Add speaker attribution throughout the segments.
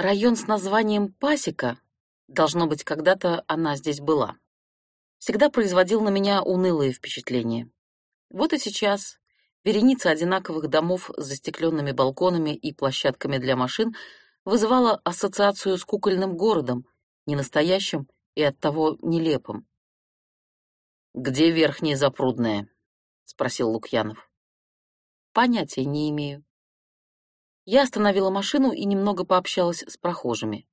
Speaker 1: Район с названием Пасека, должно быть, когда-то она здесь была, всегда производил на меня унылые впечатления. Вот и сейчас вереница одинаковых домов с застекленными балконами и площадками для машин вызывала ассоциацию с кукольным городом, ненастоящим и оттого нелепым. «Где верхняя запрудная?» — спросил Лукьянов. «Понятия не имею». Я остановила машину и немного пообщалась с прохожими.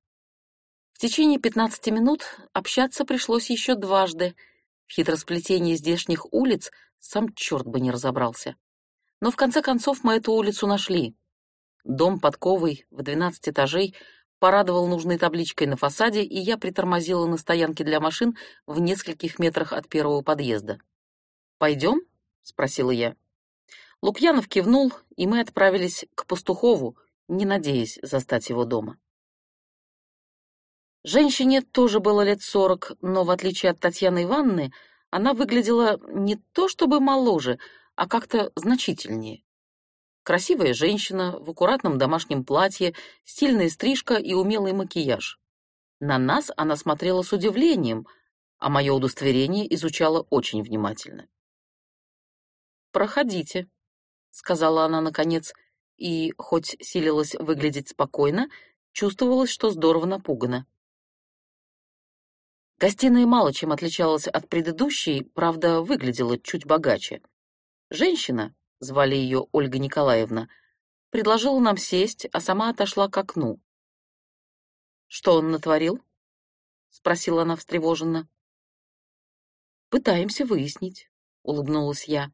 Speaker 1: В течение 15 минут общаться пришлось еще дважды. В хитросплетении здешних улиц сам черт бы не разобрался. Но в конце концов мы эту улицу нашли. Дом подковый в 12 этажей порадовал нужной табличкой на фасаде, и я притормозила на стоянке для машин в нескольких метрах от первого подъезда. «Пойдем?» — спросила я. Лукьянов кивнул, и мы отправились к Пастухову, не надеясь застать его дома. Женщине тоже было лет сорок, но, в отличие от Татьяны Ивановны, она выглядела не то чтобы моложе, а как-то значительнее. Красивая женщина в аккуратном домашнем платье, стильная стрижка и умелый макияж. На нас она смотрела с удивлением, а мое удостоверение изучала очень внимательно. «Проходите», — сказала она наконец, и, хоть силилась выглядеть спокойно, чувствовалось, что здорово напугана. Гостиная мало чем отличалась от предыдущей, правда, выглядела чуть богаче. Женщина, звали ее Ольга Николаевна, предложила нам сесть, а сама отошла к окну. «Что он натворил?» — спросила она встревоженно. «Пытаемся выяснить», — улыбнулась я.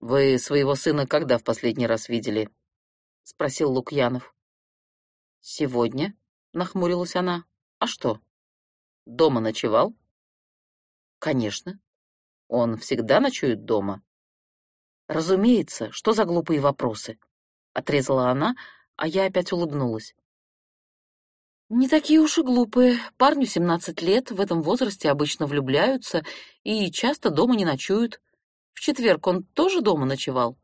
Speaker 1: «Вы своего сына когда в последний раз видели?» — спросил Лукьянов. «Сегодня», — нахмурилась она. «А что?» «Дома ночевал?» «Конечно». «Он всегда ночует дома?» «Разумеется, что за глупые вопросы?» — отрезала она, а я опять улыбнулась. «Не такие уж и глупые. Парню 17 лет, в этом возрасте обычно влюбляются и часто дома не ночуют. В четверг он тоже дома ночевал?»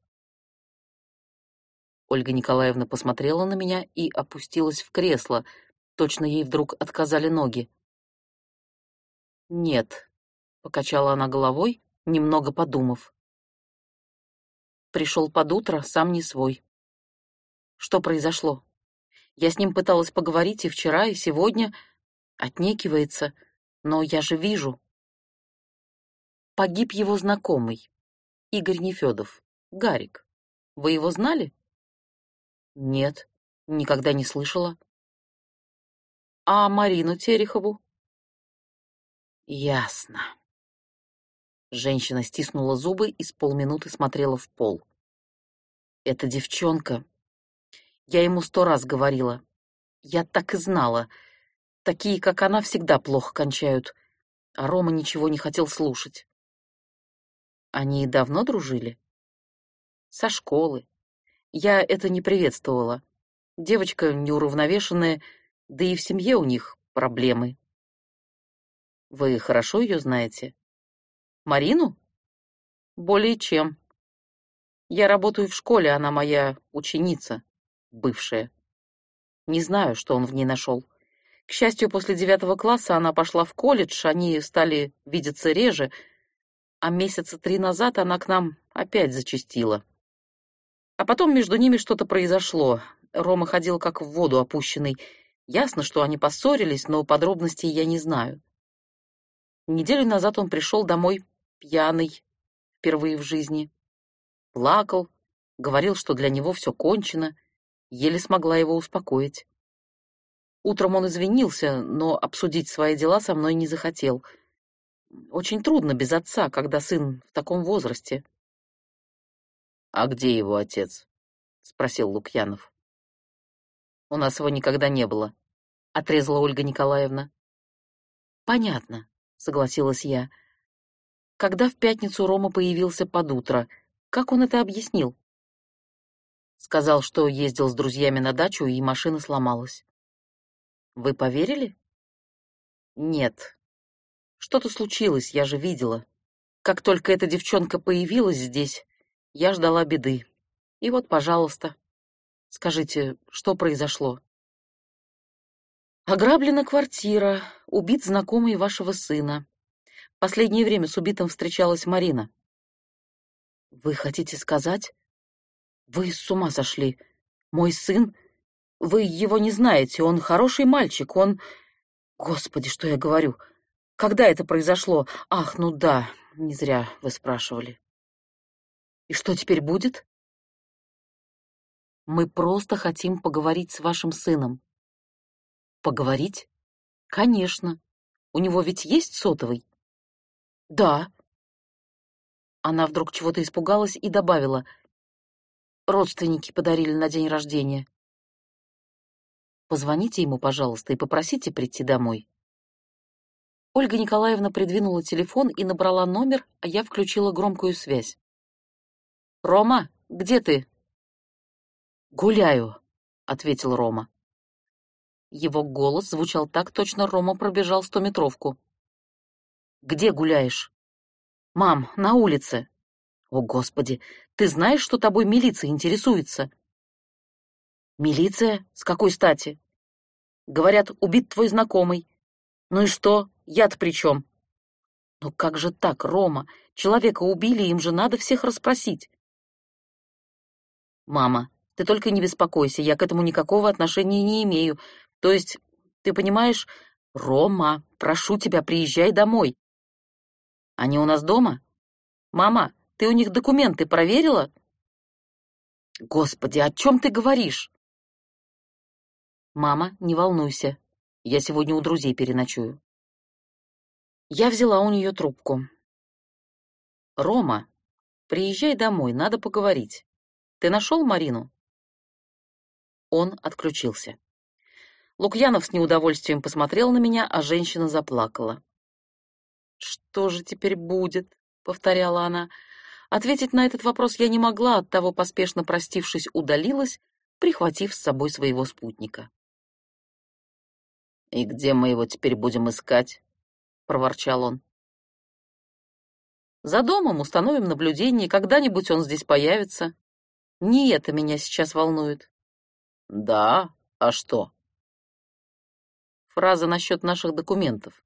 Speaker 1: Ольга Николаевна посмотрела на меня и опустилась в кресло. Точно ей вдруг отказали ноги. «Нет», — покачала она головой, немного подумав. Пришел под утро, сам не свой. Что произошло? Я с ним пыталась поговорить и вчера, и сегодня. Отнекивается, но я же вижу. Погиб его знакомый, Игорь Нефедов, Гарик. Вы его знали? Нет, никогда не слышала. А Марину Терехову? Ясно. Женщина стиснула зубы и с полминуты смотрела в пол. «Эта девчонка...» Я ему сто раз говорила. Я так и знала. Такие, как она, всегда плохо кончают. А Рома ничего не хотел слушать. Они давно дружили? Со школы. Я это не приветствовала. Девочка неуравновешенная, да и в семье у них проблемы. Вы хорошо ее знаете? Марину? Более чем. Я работаю в школе, она моя ученица, бывшая. Не знаю, что он в ней нашел. К счастью, после девятого класса она пошла в колледж, они стали видеться реже, а месяца три назад она к нам опять зачастила. А потом между ними что-то произошло. Рома ходил как в воду опущенный. Ясно, что они поссорились, но подробностей я не знаю. Неделю назад он пришел домой пьяный, впервые в жизни. Плакал, говорил, что для него все кончено, еле смогла его успокоить. Утром он извинился, но обсудить свои дела со мной не захотел. Очень трудно без отца, когда сын в таком возрасте. — А где его отец? — спросил Лукьянов. — У нас его никогда не было, — отрезала Ольга Николаевна. — Понятно, — согласилась я. — когда в пятницу Рома появился под утро. Как он это объяснил? Сказал, что ездил с друзьями на дачу, и машина сломалась. Вы поверили? Нет. Что-то случилось, я же видела. Как только эта девчонка появилась здесь, я ждала беды. И вот, пожалуйста. Скажите, что произошло? Ограблена квартира, убит знакомый вашего сына. Последнее время с убитым встречалась Марина. Вы хотите сказать? Вы с ума сошли. Мой сын... Вы его не знаете, он хороший мальчик, он... Господи, что я говорю? Когда это произошло? Ах, ну да, не зря вы спрашивали. И что теперь будет? Мы просто хотим поговорить с вашим сыном. Поговорить? Конечно. У него ведь есть сотовый? Да. Она вдруг чего-то испугалась и добавила. Родственники подарили на день рождения. Позвоните ему, пожалуйста, и попросите прийти домой. Ольга Николаевна придвинула телефон и набрала номер, а я включила громкую связь. «Рома, где ты?» «Гуляю», — ответил Рома. Его голос звучал так, точно Рома пробежал стометровку. «Где гуляешь?» «Мам, на улице». «О, Господи, ты знаешь, что тобой милиция интересуется?» «Милиция? С какой стати?» «Говорят, убит твой знакомый». «Ну и что? Я-то при чем?» «Ну как же так, Рома? Человека убили, им же надо всех расспросить». «Мама, ты только не беспокойся, я к этому никакого отношения не имею. То есть, ты понимаешь, Рома, прошу тебя, приезжай домой. Они у нас дома? Мама, ты у них документы проверила? Господи, о чем ты говоришь? Мама, не волнуйся. Я сегодня у друзей переночую. Я взяла у нее трубку. Рома, приезжай домой, надо поговорить. Ты нашел Марину? Он отключился. Лукьянов с неудовольствием посмотрел на меня, а женщина заплакала. «Что же теперь будет?» — повторяла она. Ответить на этот вопрос я не могла, оттого, поспешно простившись, удалилась, прихватив с собой своего спутника. «И где мы его теперь будем искать?» — проворчал он. «За домом установим наблюдение, когда-нибудь он здесь появится. Не это меня сейчас волнует. Да, а что? Фраза насчет наших документов.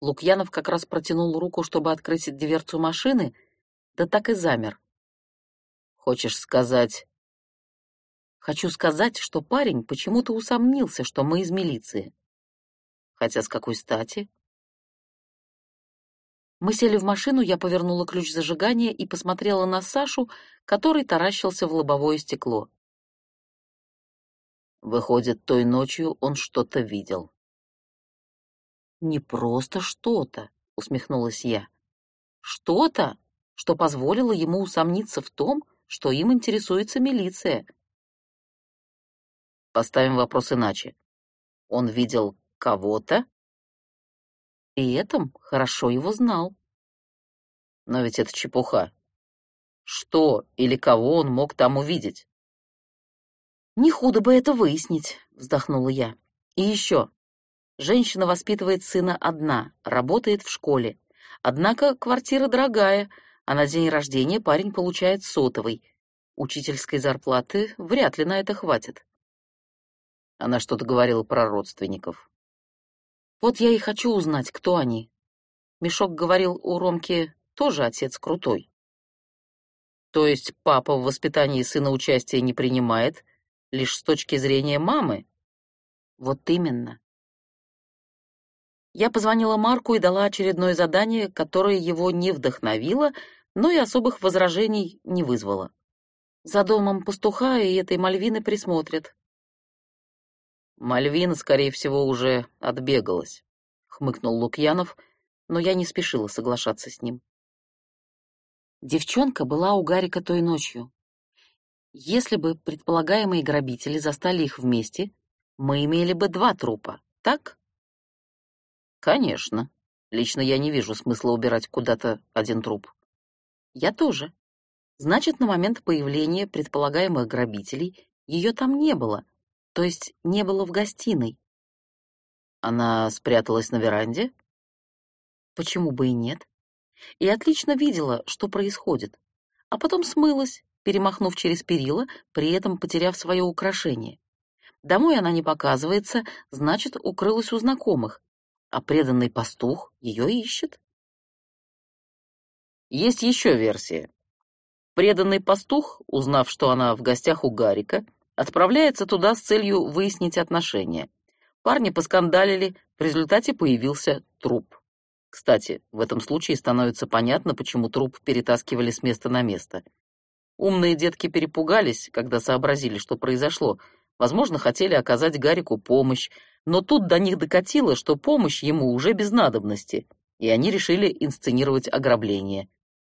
Speaker 1: Лукьянов как раз протянул руку, чтобы открыть дверцу машины, да так и замер. Хочешь сказать... Хочу сказать, что парень почему-то усомнился, что мы из милиции. Хотя с какой стати? Мы сели в машину, я повернула ключ зажигания и посмотрела на Сашу, который таращился в лобовое стекло. Выходит, той ночью он что-то видел. «Не просто что-то», — усмехнулась я. «Что-то, что позволило ему усомниться в том, что им интересуется милиция». Поставим вопрос иначе. Он видел кого-то, и этом хорошо его знал. Но ведь это чепуха. Что или кого он мог там увидеть? «Не худо бы это выяснить», — вздохнула я. «И еще. Женщина воспитывает сына одна, работает в школе. Однако квартира дорогая, а на день рождения парень получает сотовый. Учительской зарплаты вряд ли на это хватит». Она что-то говорила про родственников. Вот я и хочу узнать, кто они. Мешок говорил у Ромки тоже отец крутой. То есть папа в воспитании сына участия не принимает, лишь с точки зрения мамы? Вот именно. Я позвонила Марку и дала очередное задание, которое его не вдохновило, но и особых возражений не вызвало. За домом пастуха и этой Мальвины присмотрят. Мальвина, скорее всего, уже отбегалась, хмыкнул Лукьянов, но я не спешила соглашаться с ним. Девчонка была у Гарика той ночью. Если бы предполагаемые грабители застали их вместе, мы имели бы два трупа, так? Конечно. Лично я не вижу смысла убирать куда-то один труп. Я тоже. Значит, на момент появления предполагаемых грабителей ее там не было, то есть не было в гостиной. Она спряталась на веранде? Почему бы и нет? И отлично видела, что происходит. А потом смылась, перемахнув через перила, при этом потеряв свое украшение. Домой она не показывается, значит, укрылась у знакомых, а преданный пастух ее ищет.
Speaker 2: Есть еще версия. Преданный пастух, узнав, что она в гостях у Гарика, отправляется туда с целью выяснить отношения. Парни поскандалили, в результате появился труп. Кстати, в этом случае становится понятно, почему труп перетаскивали с места на место. Умные детки перепугались, когда сообразили, что произошло. Возможно, хотели оказать Гарику помощь, но тут до них докатило, что помощь ему уже без надобности, и они решили инсценировать ограбление.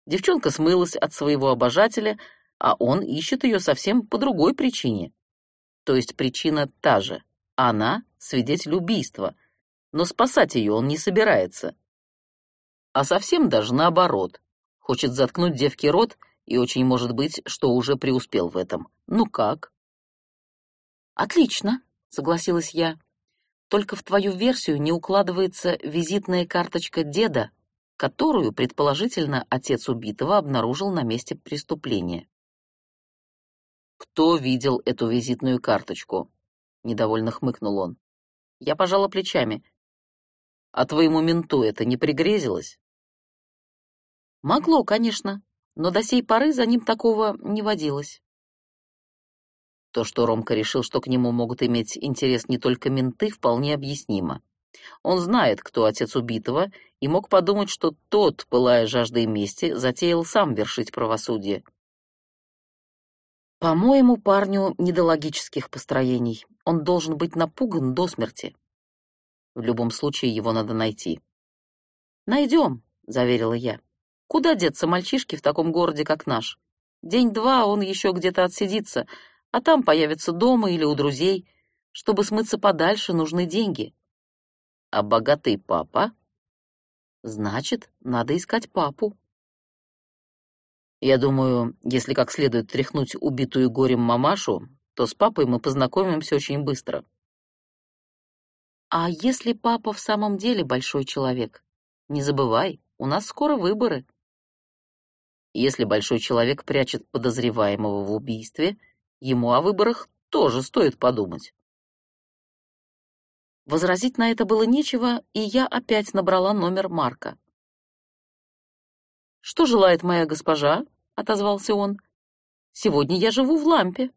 Speaker 2: Девчонка смылась от своего обожателя, а он ищет ее совсем по другой причине. То есть причина та же. Она — свидетель убийства, но спасать ее он не собирается. А совсем даже наоборот. Хочет заткнуть девке рот, и очень может быть, что уже преуспел в этом. Ну как?
Speaker 1: Отлично, согласилась я. Только в твою версию не укладывается визитная карточка деда, которую, предположительно, отец убитого обнаружил на месте преступления.
Speaker 2: «Кто видел эту визитную карточку?» — недовольно хмыкнул он. Я пожала плечами. «А твоему менту это не пригрезилось?»
Speaker 1: «Могло, конечно, но до сей поры за ним такого не водилось».
Speaker 2: То, что Ромка решил, что к нему могут иметь интерес не только менты, вполне объяснимо. Он знает, кто отец убитого, и мог подумать, что тот, пылая жаждой мести, затеял сам вершить правосудие.
Speaker 1: По-моему, парню не до логических построений. Он должен быть напуган до смерти.
Speaker 2: В любом случае его надо найти.
Speaker 1: Найдем, заверила я. Куда деться мальчишки в таком городе, как наш? День-два он еще где-то отсидится, а там появится дома или у друзей. Чтобы смыться подальше, нужны деньги
Speaker 2: а богатый папа?
Speaker 1: Значит, надо искать папу.
Speaker 2: Я думаю, если как следует тряхнуть убитую горем мамашу, то с папой мы познакомимся очень быстро.
Speaker 1: А если папа в самом деле большой человек? Не забывай, у нас скоро выборы.
Speaker 2: Если большой человек прячет подозреваемого в убийстве, ему о выборах тоже стоит подумать.
Speaker 1: Возразить на это было нечего, и я опять набрала номер Марка. «Что желает моя госпожа?» — отозвался он. «Сегодня я живу в лампе».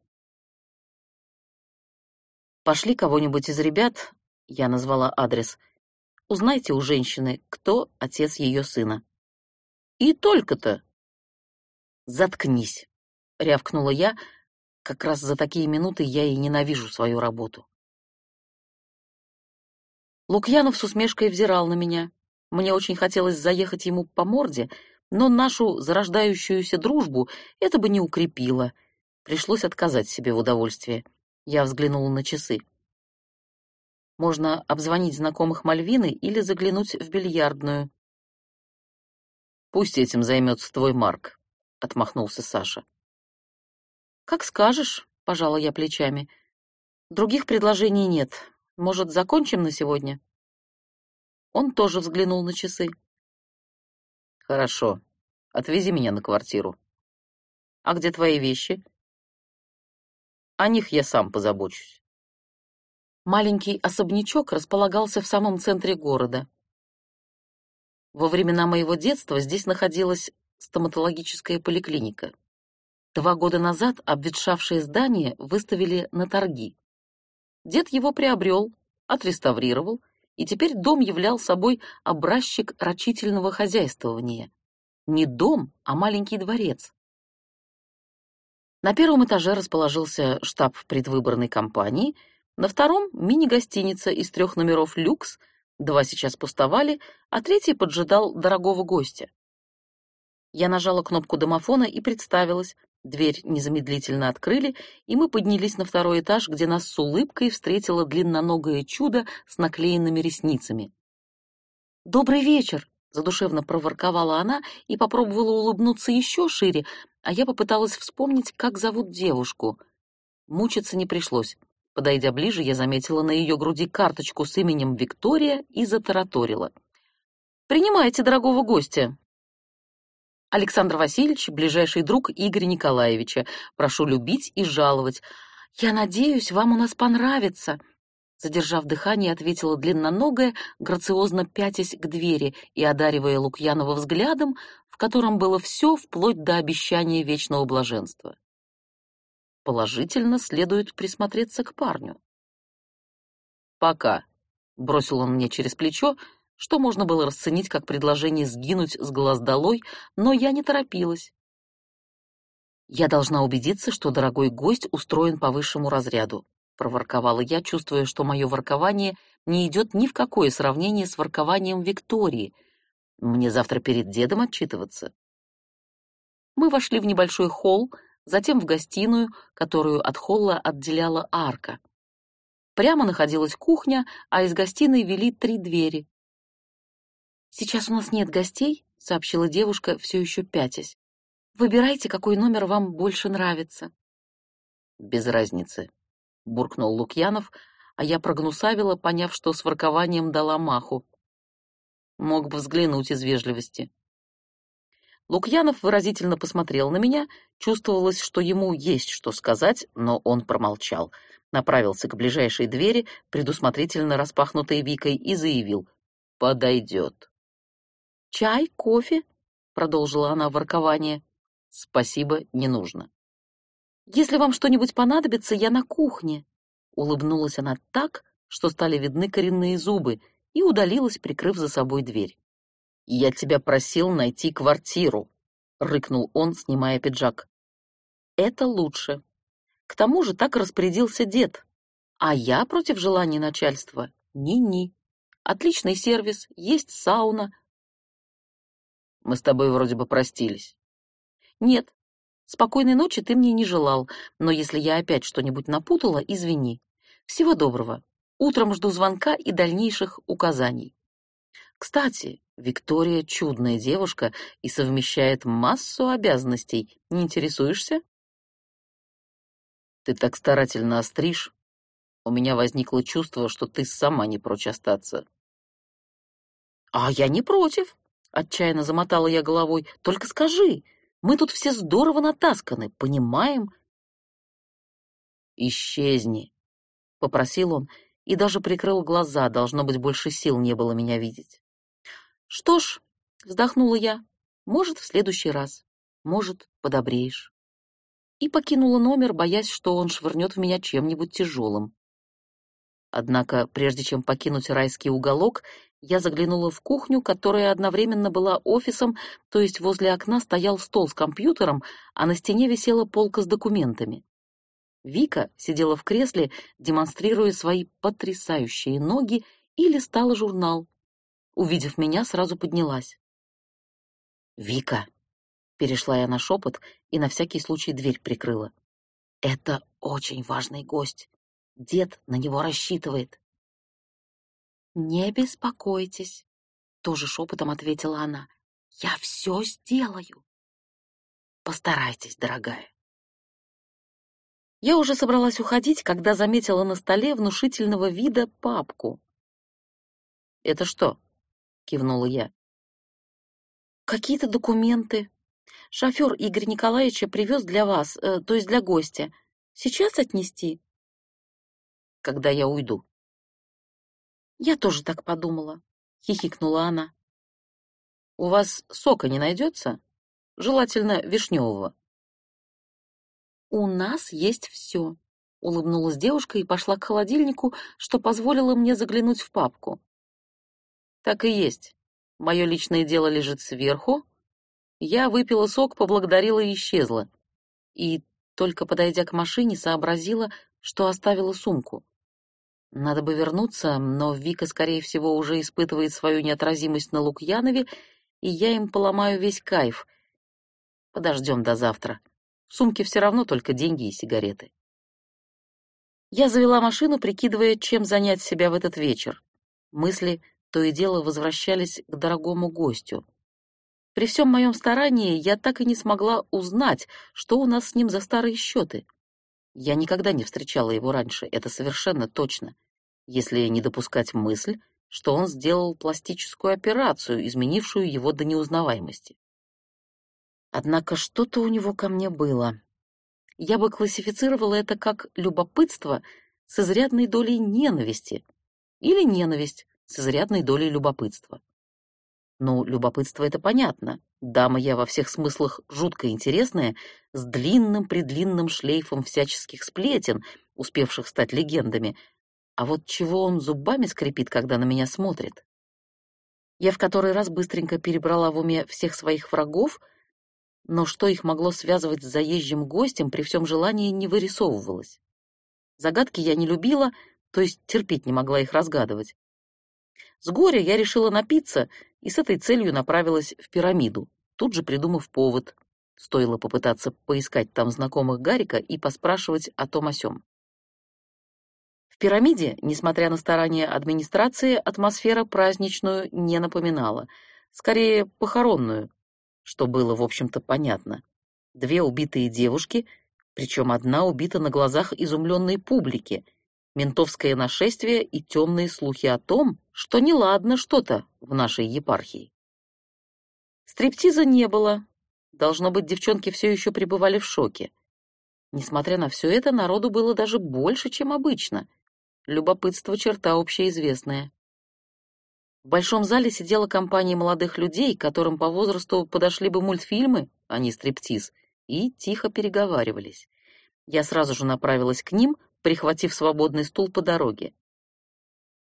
Speaker 1: «Пошли кого-нибудь из ребят», — я назвала адрес. «Узнайте у женщины, кто отец ее сына».
Speaker 2: «И только-то».
Speaker 1: «Заткнись», — рявкнула я. Как раз за такие минуты я и ненавижу свою работу. Лукьянов с усмешкой взирал на меня. Мне очень хотелось заехать ему по морде, но нашу зарождающуюся дружбу это бы не укрепило. Пришлось отказать себе в удовольствии. Я взглянула на часы. Можно обзвонить знакомых Мальвины или заглянуть в бильярдную.
Speaker 2: «Пусть этим займется твой Марк», — отмахнулся Саша.
Speaker 1: «Как скажешь», — пожала я плечами. «Других предложений нет. Может, закончим на сегодня?» Он тоже взглянул на часы.
Speaker 2: «Хорошо. Отвези меня на квартиру».
Speaker 1: «А где твои вещи?»
Speaker 2: «О них я сам позабочусь».
Speaker 1: Маленький особнячок располагался в самом центре города. Во времена моего детства здесь находилась стоматологическая поликлиника. Два года назад обветшавшее здание выставили на торги. Дед его приобрел, отреставрировал, и теперь дом являл собой образчик рачительного хозяйствования. Не дом, а маленький дворец. На первом этаже расположился штаб предвыборной кампании, на втором — мини-гостиница из трех номеров «Люкс», два сейчас пустовали, а третий поджидал дорогого гостя. Я нажала кнопку домофона и представилась, Дверь незамедлительно открыли, и мы поднялись на второй этаж, где нас с улыбкой встретило длинноногое чудо с наклеенными ресницами. «Добрый вечер!» — задушевно проворковала она и попробовала улыбнуться еще шире, а я попыталась вспомнить, как зовут девушку. Мучиться не пришлось. Подойдя ближе, я заметила на ее груди карточку с именем Виктория и затараторила. «Принимайте дорогого гостя. Александр Васильевич, ближайший друг Игоря Николаевича. Прошу любить и жаловать. Я надеюсь, вам у нас понравится. Задержав дыхание, ответила длинноногая, грациозно пятясь к двери и одаривая Лукьянова взглядом, в котором было все вплоть до обещания вечного блаженства. Положительно следует присмотреться к парню. «Пока», — бросил он мне через плечо, что можно было расценить как предложение сгинуть с глаз долой, но я не торопилась. «Я должна убедиться, что дорогой гость устроен по высшему разряду», — проворковала я, чувствуя, что мое воркование не идет ни в какое сравнение с воркованием Виктории. Мне завтра перед дедом отчитываться. Мы вошли в небольшой холл, затем в гостиную, которую от холла отделяла арка. Прямо находилась кухня, а из гостиной вели три двери. «Сейчас у нас нет гостей», — сообщила девушка, все еще пятясь. «Выбирайте, какой номер вам больше нравится».
Speaker 2: «Без разницы», — буркнул Лукьянов, а я прогнусавила, поняв, что с воркованием дала маху. Мог бы взглянуть из вежливости. Лукьянов выразительно посмотрел на меня, чувствовалось, что ему есть что сказать, но он промолчал, направился к ближайшей двери, предусмотрительно распахнутой Викой, и заявил «Подойдет».
Speaker 1: «Чай, кофе?» — продолжила она воркование.
Speaker 2: «Спасибо, не нужно».
Speaker 1: «Если вам что-нибудь понадобится, я на кухне». Улыбнулась она так, что стали видны коренные зубы, и удалилась, прикрыв за собой дверь.
Speaker 2: «Я тебя просил найти квартиру», — рыкнул он, снимая пиджак.
Speaker 1: «Это лучше. К тому же так распорядился дед. А я против желания начальства. Ни-ни. Отличный сервис, есть сауна,
Speaker 2: мы с тобой вроде бы простились.
Speaker 1: Нет. Спокойной ночи ты мне не желал, но если я опять что-нибудь напутала, извини. Всего доброго. Утром жду звонка и дальнейших указаний. Кстати, Виктория чудная девушка и совмещает массу обязанностей. Не интересуешься?
Speaker 2: Ты так старательно остришь. У меня возникло чувство, что ты сама не прочь остаться.
Speaker 1: А я не против. Отчаянно замотала я головой. Только скажи, мы тут все здорово натасканы, понимаем?
Speaker 2: Исчезни, попросил он и даже прикрыл глаза, должно быть, больше сил не было меня видеть.
Speaker 1: Что ж, вздохнула я. Может, в следующий раз. Может, подобреешь. И покинула номер, боясь, что он швырнет в меня чем-нибудь тяжелым. Однако, прежде чем покинуть райский уголок, я заглянула в кухню, которая одновременно была офисом, то есть возле окна стоял стол с компьютером, а на стене висела полка с документами. Вика сидела в кресле, демонстрируя свои потрясающие ноги, и листала журнал. Увидев меня, сразу поднялась. «Вика!» — перешла я на шепот и на всякий случай дверь прикрыла. «Это очень важный гость. Дед на него рассчитывает». «Не беспокойтесь», — тоже шепотом ответила она. «Я все сделаю». «Постарайтесь, дорогая». Я уже собралась уходить, когда заметила на столе внушительного вида папку.
Speaker 2: «Это что?» — кивнула я.
Speaker 1: «Какие-то документы. Шофер Игорь Николаевича привез для вас, э, то есть для гостя. Сейчас отнести?»
Speaker 2: «Когда я уйду».
Speaker 1: Я тоже так подумала, хихикнула она.
Speaker 2: У вас сока не найдется? Желательно вишневого.
Speaker 1: У нас есть все, улыбнулась девушка и пошла к холодильнику, что позволило мне заглянуть в папку.
Speaker 2: Так и есть. Мое личное дело лежит сверху. Я выпила сок, поблагодарила и исчезла. И только подойдя к машине, сообразила, что оставила сумку. Надо бы вернуться, но Вика, скорее всего, уже испытывает свою неотразимость на Лукьянове, и я им поломаю весь кайф. Подождем до завтра. В сумке все равно только деньги и сигареты. Я завела машину, прикидывая, чем занять себя в этот вечер. Мысли то и дело возвращались к дорогому гостю. При всем моем старании я так и не смогла узнать, что у нас с ним за старые счеты — я никогда не встречала его раньше, это совершенно точно, если не допускать мысль, что он сделал пластическую операцию, изменившую его до неузнаваемости.
Speaker 1: Однако что-то у него ко мне было. Я бы классифицировала это как любопытство с изрядной долей ненависти или ненависть с изрядной долей любопытства. Ну, любопытство — это понятно. Дама я во всех смыслах жутко интересная, с длинным-предлинным шлейфом всяческих сплетен, успевших стать легендами. А вот чего он зубами скрипит, когда на меня смотрит? Я в который раз быстренько перебрала в уме всех своих врагов, но что их могло связывать с заезжим гостем, при всем желании не вырисовывалось. Загадки я не любила, то есть терпеть не могла их разгадывать. С горя я решила напиться и с этой целью направилась в пирамиду, тут же придумав повод. Стоило попытаться поискать там знакомых Гарика и поспрашивать о том о сём. В пирамиде, несмотря на старания администрации, атмосфера праздничную не напоминала, скорее похоронную, что было, в общем-то, понятно. Две убитые девушки, причем одна убита на глазах изумленной публики, ментовское нашествие и темные слухи о том, что неладно что-то в нашей епархии. Стриптиза не было. Должно быть, девчонки все еще пребывали в шоке. Несмотря на все это, народу было даже больше, чем обычно — Любопытство — черта общеизвестная. В большом зале сидела компания молодых людей, которым по возрасту подошли бы мультфильмы, а не стриптиз, и тихо переговаривались. Я сразу же направилась к ним, прихватив свободный стул по дороге.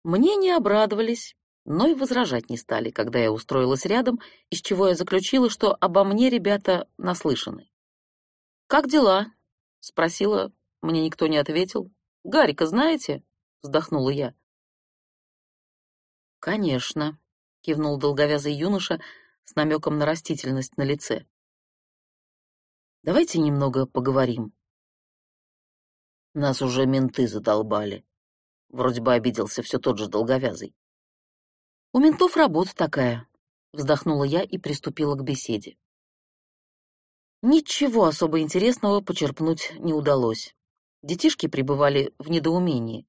Speaker 1: Мне не обрадовались, но и возражать не стали, когда я устроилась рядом, из чего я заключила, что обо мне ребята наслышаны. «Как дела?» — спросила, мне никто не ответил. «Гарика знаете?» вздохнула я. Конечно, кивнул долговязый юноша с намеком на растительность на лице. Давайте немного поговорим. Нас уже менты задолбали. Вроде бы обиделся все тот же долговязый. У ментов работа такая, вздохнула я и приступила к беседе. Ничего особо интересного почерпнуть не удалось. Детишки пребывали в недоумении.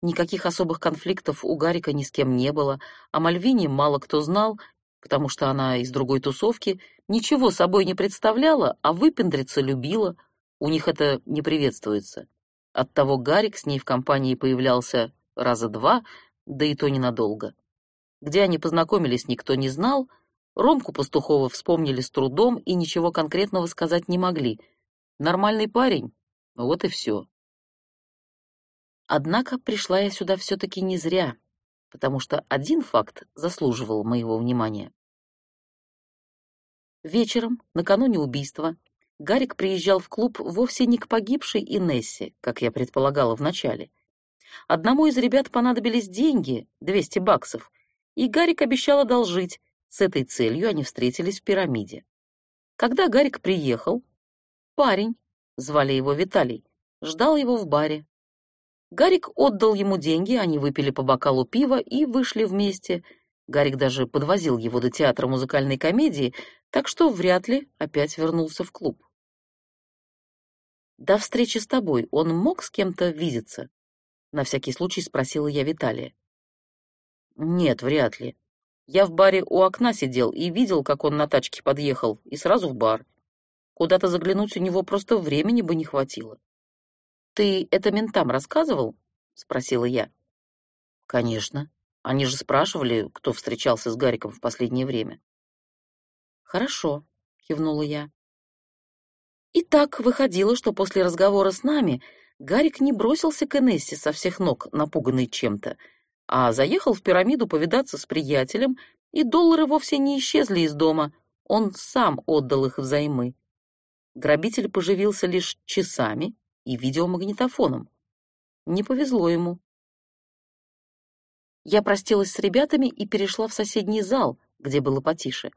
Speaker 1: Никаких особых конфликтов у Гарика ни с кем не было, о Мальвине мало кто знал, потому что она из другой тусовки, ничего собой не представляла, а выпендриться любила. У них это не приветствуется. Оттого Гарик с ней в компании появлялся раза два, да и то ненадолго. Где они познакомились, никто не знал. Ромку Пастухова вспомнили с трудом и ничего конкретного сказать не могли. Нормальный парень, вот и все. Однако пришла я сюда все-таки не зря, потому что один факт заслуживал моего внимания. Вечером, накануне убийства, Гарик приезжал в клуб вовсе не к погибшей Инессе, как я предполагала вначале. Одному из ребят понадобились деньги, 200 баксов, и Гарик обещал одолжить. С этой целью они встретились в пирамиде. Когда Гарик приехал, парень, звали его Виталий, ждал его в баре. Гарик отдал ему деньги, они выпили по бокалу пива и вышли вместе. Гарик даже подвозил его до театра музыкальной комедии, так что вряд ли опять вернулся в клуб. До встречи с тобой он мог с кем-то видеться? На всякий случай спросила я Виталия. Нет, вряд ли. Я в баре у окна сидел и видел, как он на тачке подъехал, и сразу в бар. Куда-то заглянуть у него просто времени бы не хватило. «Ты это ментам рассказывал?» — спросила я. «Конечно. Они же спрашивали, кто встречался с Гариком в последнее время». «Хорошо», — кивнула я. И так выходило, что после разговора с нами Гарик не бросился к Энессе со всех ног, напуганный чем-то, а заехал в пирамиду повидаться с приятелем, и доллары вовсе не исчезли из дома, он сам отдал их взаймы. Грабитель поживился лишь часами и видеомагнитофоном. Не повезло ему. Я простилась с ребятами и перешла в соседний зал, где было потише.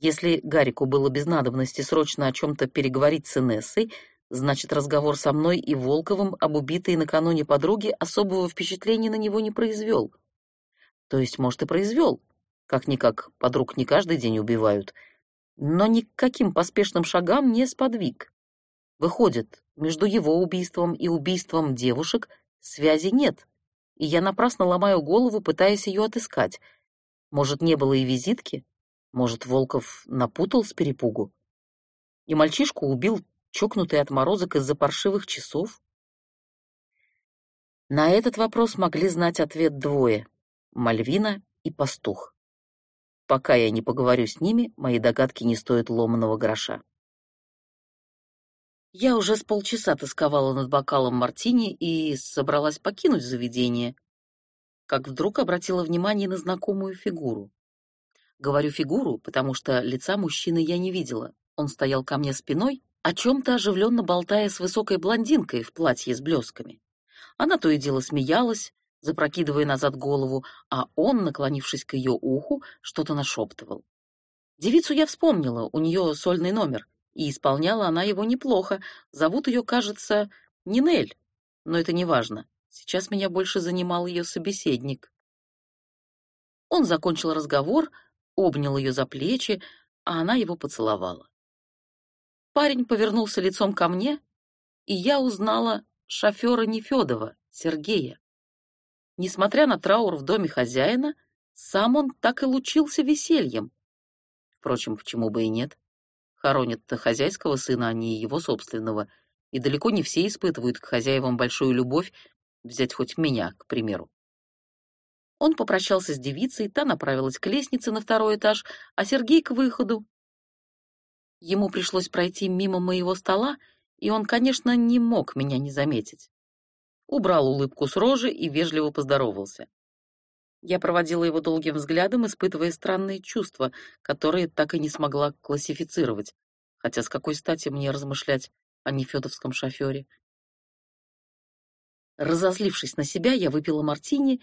Speaker 1: Если Гарику было без надобности срочно о чем-то переговорить с Инессой, значит, разговор со мной и Волковым об убитой накануне подруге особого впечатления на него не произвел. То есть, может, и произвел. Как-никак, подруг не каждый день убивают. Но ни к каким поспешным шагам не сподвиг. Выходит, между его убийством и убийством девушек связи нет, и я напрасно ломаю голову, пытаясь ее отыскать. Может, не было и визитки? Может, Волков напутал с перепугу? И мальчишку убил чокнутый отморозок из-за паршивых часов? На этот вопрос могли знать ответ двое — Мальвина и пастух. Пока я не поговорю с ними, мои догадки не стоят ломаного гроша. Я уже с полчаса тосковала над бокалом мартини и собралась покинуть заведение, как вдруг обратила внимание на знакомую фигуру. Говорю фигуру, потому что лица мужчины я не видела. Он стоял ко мне спиной, о чем-то оживленно болтая с высокой блондинкой в платье с блесками. Она то и дело смеялась, запрокидывая назад голову, а он, наклонившись к ее уху, что-то нашептывал. Девицу я вспомнила, у нее сольный номер, и исполняла она его неплохо. Зовут ее, кажется, Нинель, но это не важно. Сейчас меня больше занимал ее собеседник. Он закончил разговор, обнял ее за плечи, а она его поцеловала. Парень повернулся лицом ко мне, и я узнала шофера Нефедова, Сергея. Несмотря на траур в доме хозяина, сам он так и лучился весельем. Впрочем, почему бы и нет? Хоронят-то хозяйского сына, а не его собственного, и далеко не все испытывают к хозяевам большую любовь, взять хоть меня, к примеру. Он попрощался с девицей, та направилась к лестнице на второй этаж, а Сергей к выходу. Ему пришлось пройти мимо моего стола, и он, конечно, не мог меня не заметить убрал улыбку с рожи и вежливо поздоровался. Я проводила его долгим взглядом, испытывая странные чувства, которые так и не смогла классифицировать. Хотя с какой стати мне размышлять о нефедовском шофере? Разозлившись на себя, я выпила мартини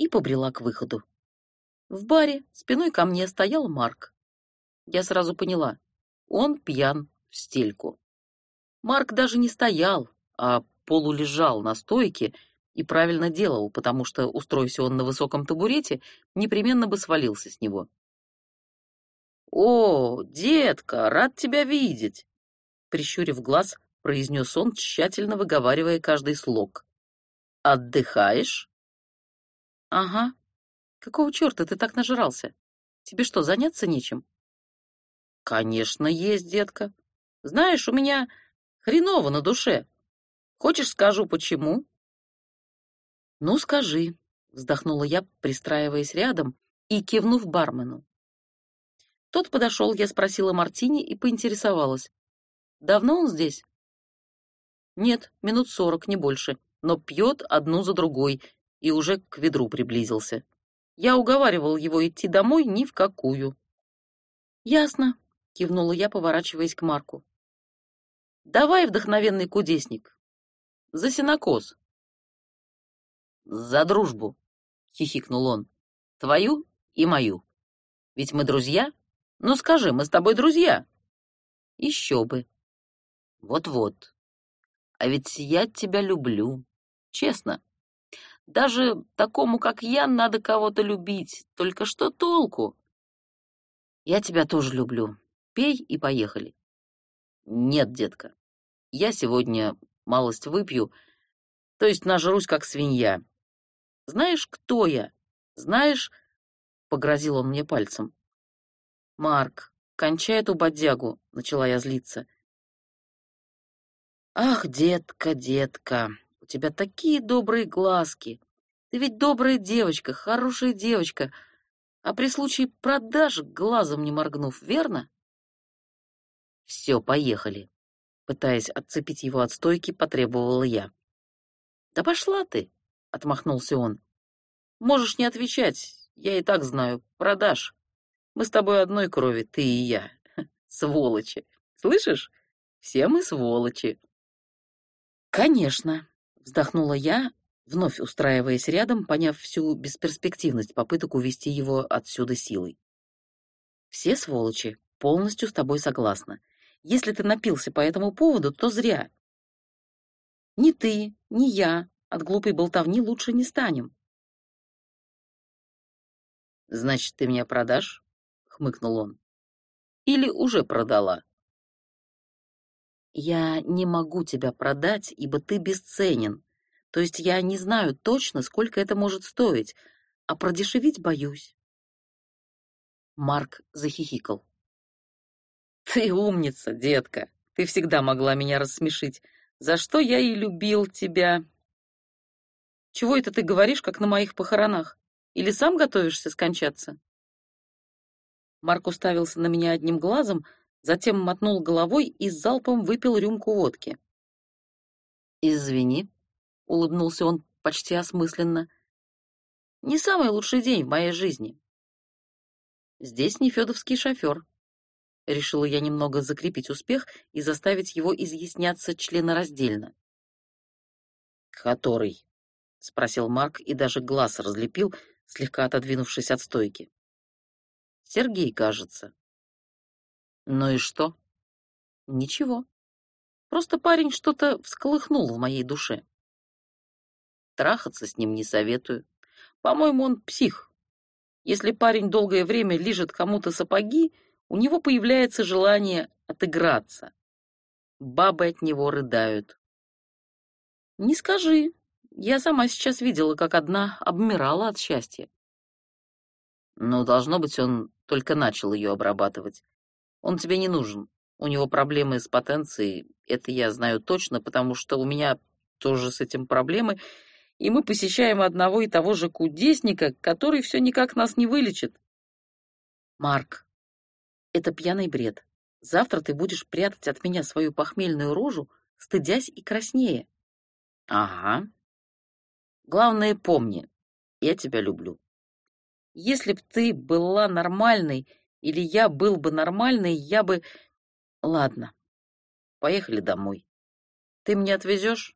Speaker 1: и побрела к выходу. В баре спиной ко мне стоял Марк. Я сразу поняла, он пьян в стельку. Марк даже не стоял, а полулежал на стойке и правильно делал, потому что, устроився он на высоком табурете, непременно бы свалился с него. «О, детка, рад тебя видеть!» Прищурив глаз, произнес он, тщательно выговаривая каждый слог. «Отдыхаешь?» «Ага. Какого черта ты так нажрался? Тебе что, заняться нечем?» «Конечно, есть, детка. Знаешь, у меня хреново на душе. Хочешь, скажу, почему?» «Ну, скажи», — вздохнула я, пристраиваясь рядом и кивнув бармену. Тот подошел, я спросила Мартини и поинтересовалась. «Давно он здесь?» «Нет, минут сорок, не больше, но пьет одну за другой и уже к ведру приблизился. Я уговаривал его идти домой ни в какую». «Ясно», — кивнула я, поворачиваясь к Марку. «Давай, вдохновенный кудесник, за синокос. За дружбу, хихикнул он. Твою и мою. Ведь мы друзья? Ну скажи, мы с тобой друзья. Еще бы. Вот-вот. А ведь я тебя люблю. Честно. Даже такому, как я, надо кого-то любить. Только что толку? Я тебя тоже люблю. Пей и поехали. Нет, детка. Я сегодня малость выпью, то есть нажрусь, как свинья. Знаешь, кто я? Знаешь, — погрозил он мне пальцем. Марк, кончай эту бодягу, — начала я злиться. Ах, детка, детка, тебя такие добрые глазки. Ты ведь добрая девочка, хорошая девочка, а при случае продаж глазом не моргнув, верно? Все, поехали. Пытаясь отцепить его от стойки, потребовала я. «Да пошла ты!» — отмахнулся он. «Можешь не отвечать, я и так знаю, продашь. Мы с тобой одной крови, ты и я. Сволочи! Слышишь? Все мы сволочи!» «Конечно!» — вздохнула я, вновь устраиваясь рядом, поняв всю бесперспективность попыток увести его отсюда силой. «Все сволочи, полностью с тобой согласна. Если ты напился по этому поводу, то зря. Ни ты, ни я от глупой болтовни лучше не станем. Значит, ты меня продашь? хмыкнул он. Или уже продала? Я не могу тебя продать, ибо ты бесценен. То есть я не знаю точно, сколько это может стоить, а продешевить боюсь. Марк захихикал.
Speaker 2: Ты умница, детка. Ты всегда могла меня рассмешить. За что я и любил тебя. Чего это ты говоришь, как на моих похоронах? Или сам готовишься скончаться? Марк уставился на меня одним глазом, затем мотнул головой и залпом выпил рюмку водки. «Извини», — улыбнулся он почти осмысленно, — «не самый лучший день в моей жизни. Здесь не федовский шофер». Решила я немного закрепить успех и заставить его изъясняться членораздельно. «Который?» — спросил Марк и даже глаз разлепил, слегка отодвинувшись от стойки. «Сергей, кажется». «Ну и что?» «Ничего. Просто парень что-то всколыхнул в моей душе. Трахаться с ним не советую. По-моему, он псих. Если парень долгое время лижет кому-то сапоги, у него появляется желание отыграться. Бабы от него рыдают. Не скажи. Я сама сейчас видела, как одна обмирала от счастья. Но, должно быть, он только начал ее обрабатывать. Он тебе не нужен. У него проблемы с потенцией, это я знаю точно, потому что у меня тоже с этим проблемы, и мы посещаем одного и того же кудесника, который все никак нас не вылечит. Марк, это пьяный бред. Завтра ты будешь прятать от меня свою похмельную рожу, стыдясь и краснее. Ага. Главное, помни, я тебя люблю. Если б ты была нормальной, или я был бы нормальный, я бы Ладно, поехали домой. Ты меня отвезешь?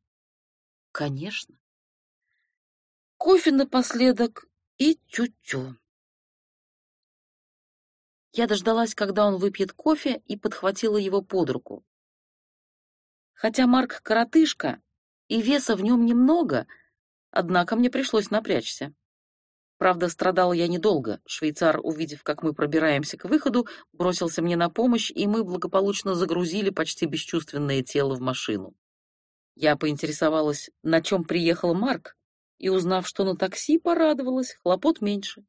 Speaker 2: Конечно. Кофе напоследок и тю-тю. Я дождалась, когда он выпьет кофе, и подхватила его под руку. Хотя Марк коротышка, и веса в нем немного, однако мне пришлось напрячься. Правда, страдала я недолго. Швейцар, увидев, как мы пробираемся к выходу, бросился мне на помощь, и мы благополучно загрузили почти бесчувственное тело в машину. Я поинтересовалась, на чем приехал Марк, и, узнав, что на такси, порадовалась, хлопот меньше.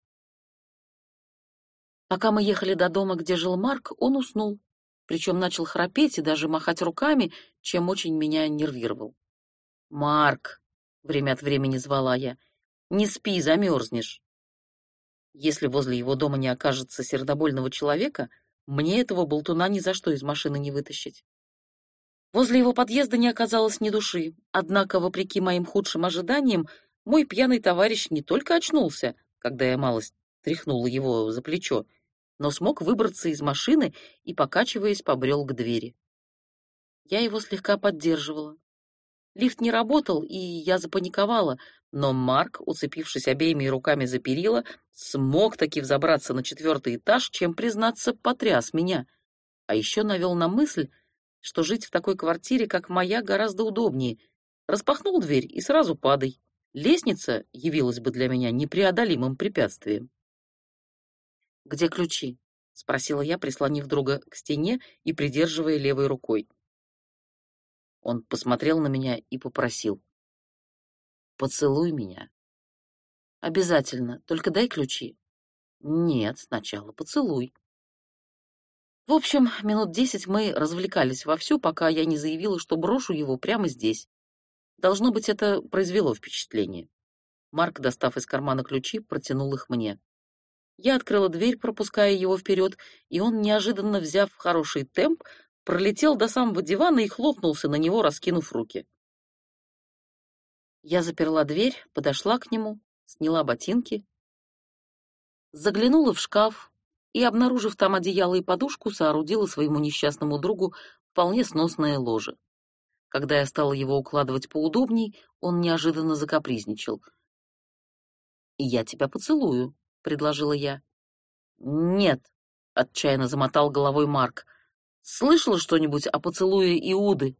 Speaker 2: Пока мы ехали до дома, где жил Марк, он уснул, причем начал храпеть и даже махать руками, чем очень меня нервировал. «Марк!» — время от времени звала я. Не спи, замерзнешь. Если возле его дома не окажется сердобольного человека, мне этого болтуна ни за что из машины не вытащить. Возле его подъезда не оказалось ни души, однако, вопреки моим худшим ожиданиям, мой пьяный товарищ не только очнулся, когда я малость тряхнула его за плечо, но смог выбраться из машины и, покачиваясь, побрел к двери. Я его слегка поддерживала. Лифт не работал, и я запаниковала, но Марк, уцепившись обеими руками за перила, смог таки взобраться на четвертый этаж, чем, признаться, потряс меня. А еще навел на мысль, что жить в такой квартире, как моя, гораздо удобнее. Распахнул дверь и сразу падай. Лестница явилась бы для меня непреодолимым препятствием. «Где ключи?» — спросила я, прислонив друга к стене и придерживая левой рукой. Он посмотрел на меня и попросил. «Поцелуй меня». «Обязательно, только дай ключи». «Нет, сначала поцелуй». В общем, минут десять мы развлекались вовсю, пока я не заявила, что брошу его прямо здесь. Должно быть, это произвело впечатление. Марк, достав из кармана ключи, протянул их мне. Я открыла дверь, пропуская его вперед, и он, неожиданно взяв хороший темп, пролетел до самого дивана и хлопнулся на него, раскинув руки. Я заперла дверь, подошла к нему, сняла ботинки, заглянула в шкаф и, обнаружив там одеяло и подушку, соорудила своему несчастному другу вполне сносное ложе. Когда я стала его укладывать поудобней, он неожиданно закапризничал. «Я тебя поцелую», — предложила я. «Нет», — отчаянно замотал головой Марк, Слышала что-нибудь о поцелуе Иуды?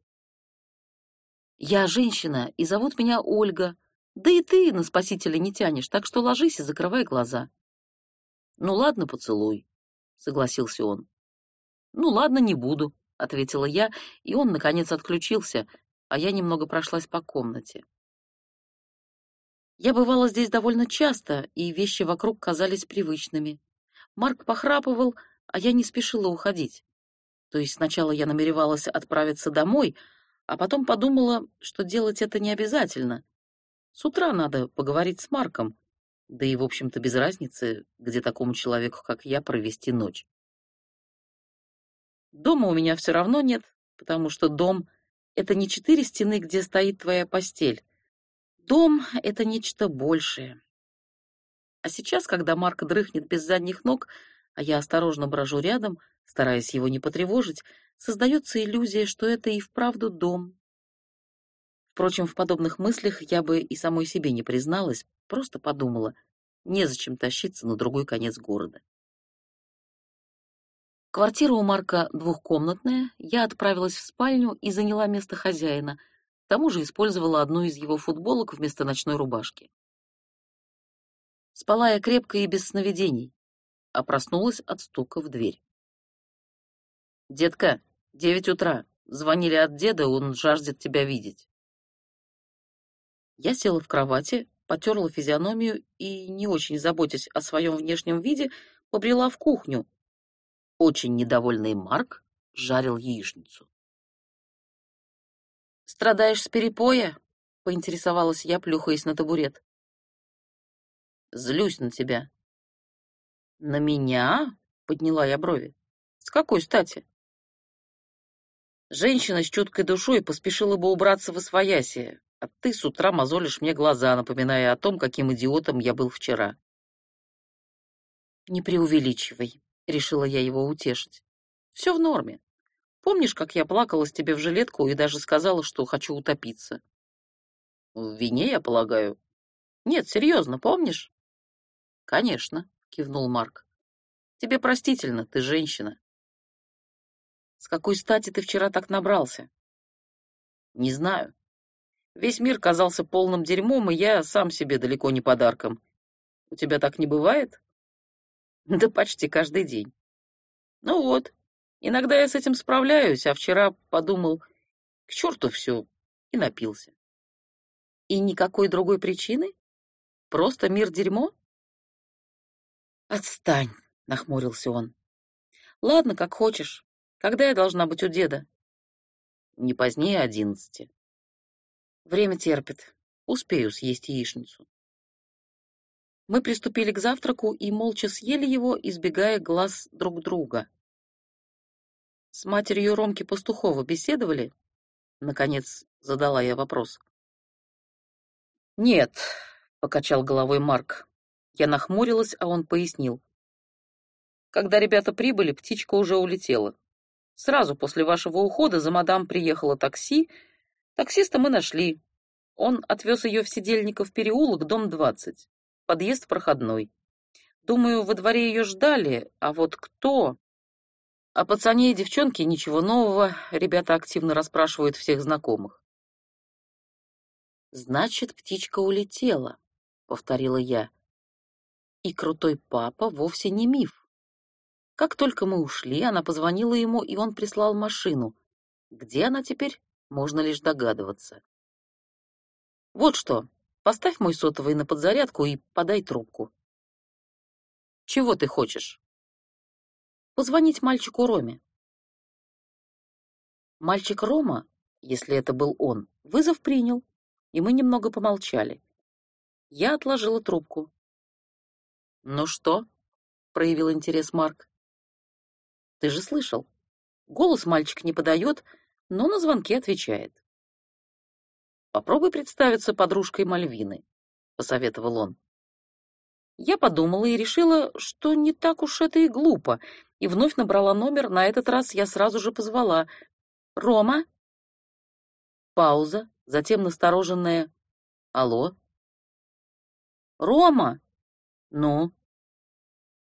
Speaker 2: Я женщина, и зовут меня Ольга. Да и ты на спасителя не тянешь, так что ложись и закрывай глаза. Ну ладно, поцелуй, согласился он. Ну ладно, не буду, ответила я, и он наконец отключился, а я немного прошлась по комнате. Я бывала здесь довольно часто, и вещи вокруг казались привычными. Марк похрапывал, а я не спешила уходить.
Speaker 1: То есть сначала я намеревалась отправиться домой, а потом подумала, что делать это не обязательно. С утра надо поговорить с Марком, да и, в общем-то, без разницы, где такому человеку, как я, провести ночь. Дома у меня все равно нет, потому что дом — это не четыре стены, где стоит твоя постель. Дом — это нечто большее. А сейчас, когда Марк дрыхнет без задних ног, а я осторожно брожу рядом, стараясь его не потревожить, создается иллюзия, что это и вправду дом. Впрочем, в подобных мыслях я бы и самой себе не призналась, просто подумала, незачем тащиться на другой конец города. Квартира у Марка двухкомнатная, я отправилась в спальню и заняла место хозяина, к тому же использовала одну из его футболок вместо ночной рубашки. Спала я крепко и без сновидений, а проснулась от стука в дверь. «Детка, девять утра. Звонили от деда, он жаждет тебя видеть». Я села в кровати, потерла физиономию и, не очень заботясь о своем внешнем виде, побрела в кухню. Очень недовольный Марк жарил яичницу. «Страдаешь с перепоя?» — поинтересовалась я, плюхаясь на табурет. «Злюсь на тебя». «На меня?» — подняла я брови. «С какой стати?» Женщина с чуткой душой поспешила бы убраться в освоясие, а ты с утра мозолишь мне глаза, напоминая о том, каким идиотом я был вчера. Не преувеличивай, решила я его утешить. Все в норме. Помнишь, как я плакала с тебе в жилетку и даже сказала, что хочу утопиться? В вине, я полагаю. Нет, серьезно, помнишь? Конечно, кивнул Марк. Тебе простительно, ты женщина. С какой стати ты вчера так набрался? Не знаю. Весь мир казался полным дерьмом, и я сам себе далеко не подарком. У тебя так не бывает? Да почти каждый день. Ну вот, иногда я с этим справляюсь, а вчера подумал, к черту все, и напился. И никакой другой причины? Просто мир дерьмо? Отстань, нахмурился он. Ладно, как хочешь. Когда я должна быть у деда? Не позднее одиннадцати. Время терпит. Успею съесть яичницу. Мы приступили к завтраку и молча съели его, избегая глаз друг друга. С матерью Ромки Пастухова беседовали? Наконец задала я вопрос. Нет, покачал головой Марк. Я нахмурилась, а он пояснил. Когда ребята прибыли, птичка уже улетела. Сразу после вашего ухода за мадам приехало такси, Таксиста мы нашли. Он отвез ее в Сидельников переулок, дом 20. Подъезд проходной. Думаю, во дворе ее ждали, а вот кто? О пацане и девчонке ничего нового, ребята активно расспрашивают всех знакомых. «Значит, птичка улетела», — повторила я. «И крутой папа вовсе не миф. Как только мы ушли, она позвонила ему, и он прислал машину. Где она теперь, можно лишь догадываться. Вот что, поставь мой сотовый на подзарядку и подай трубку. Чего ты хочешь? Позвонить мальчику Роме. Мальчик Рома, если это был он, вызов принял, и мы немного помолчали. Я отложила трубку. «Ну что?» — проявил интерес Марк. «Ты же слышал. Голос мальчик не подает, но на звонки отвечает. «Попробуй представиться подружкой Мальвины», — посоветовал он. Я подумала и решила, что не так уж это и глупо, и вновь набрала номер, на этот раз я сразу же позвала. «Рома?» Пауза, затем настороженная «Алло?» «Рома?» «Ну?»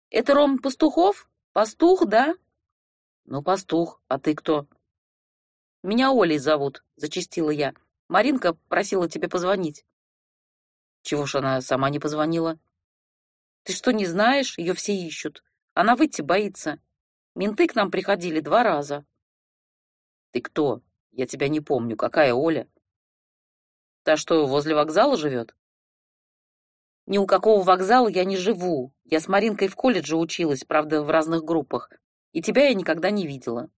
Speaker 1: «Это Ром Пастухов? Пастух, да?» «Ну, пастух, а ты кто?» «Меня Олей зовут», — зачастила я. «Маринка просила тебе позвонить». «Чего ж она сама не позвонила?» «Ты что, не знаешь? Ее все ищут. Она выйти боится. Менты к нам приходили два раза». «Ты кто? Я тебя не помню. Какая Оля?» «Та, что возле вокзала живет?» «Ни у какого вокзала я не живу. Я с Маринкой в колледже училась, правда, в разных группах. И тебя я никогда не видела.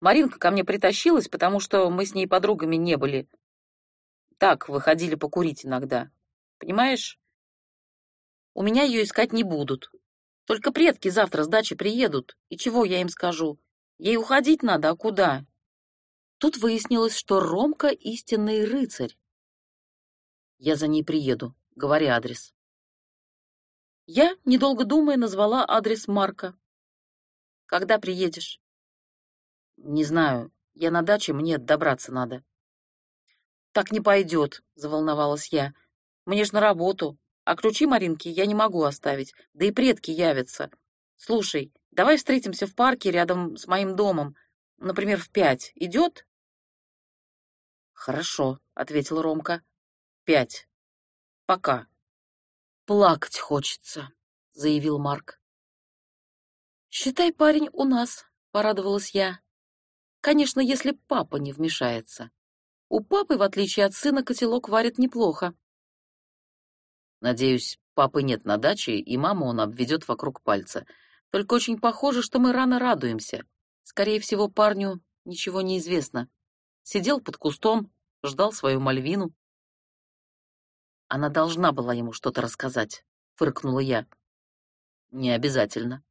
Speaker 1: Маринка ко мне притащилась, потому что мы с ней подругами не были. Так, выходили покурить иногда. Понимаешь? У меня ее искать не будут. Только предки завтра с дачи приедут. И чего я им скажу? Ей уходить надо, а куда? Тут выяснилось, что Ромка — истинный рыцарь. Я за ней приеду. Говори адрес. Я, недолго думая, назвала адрес Марка. Когда приедешь? Не знаю. Я на даче, мне добраться надо. Так не пойдет, заволновалась я. Мне ж на работу. А ключи Маринки я не могу оставить, да и предки явятся. Слушай, давай встретимся в парке рядом с моим домом, например, в пять. Идет? Хорошо, ответил Ромка. Пять. Пока. Плакать хочется, заявил Марк. Считай, парень у нас, порадовалась я. Конечно, если папа не вмешается. У папы, в отличие от сына, котелок варит неплохо. Надеюсь, папы нет на даче, и маму он обведет вокруг пальца. Только очень похоже, что мы рано радуемся. Скорее всего, парню ничего не известно. Сидел под кустом, ждал свою Мальвину. Она должна была ему что-то рассказать, фыркнула я. Не обязательно.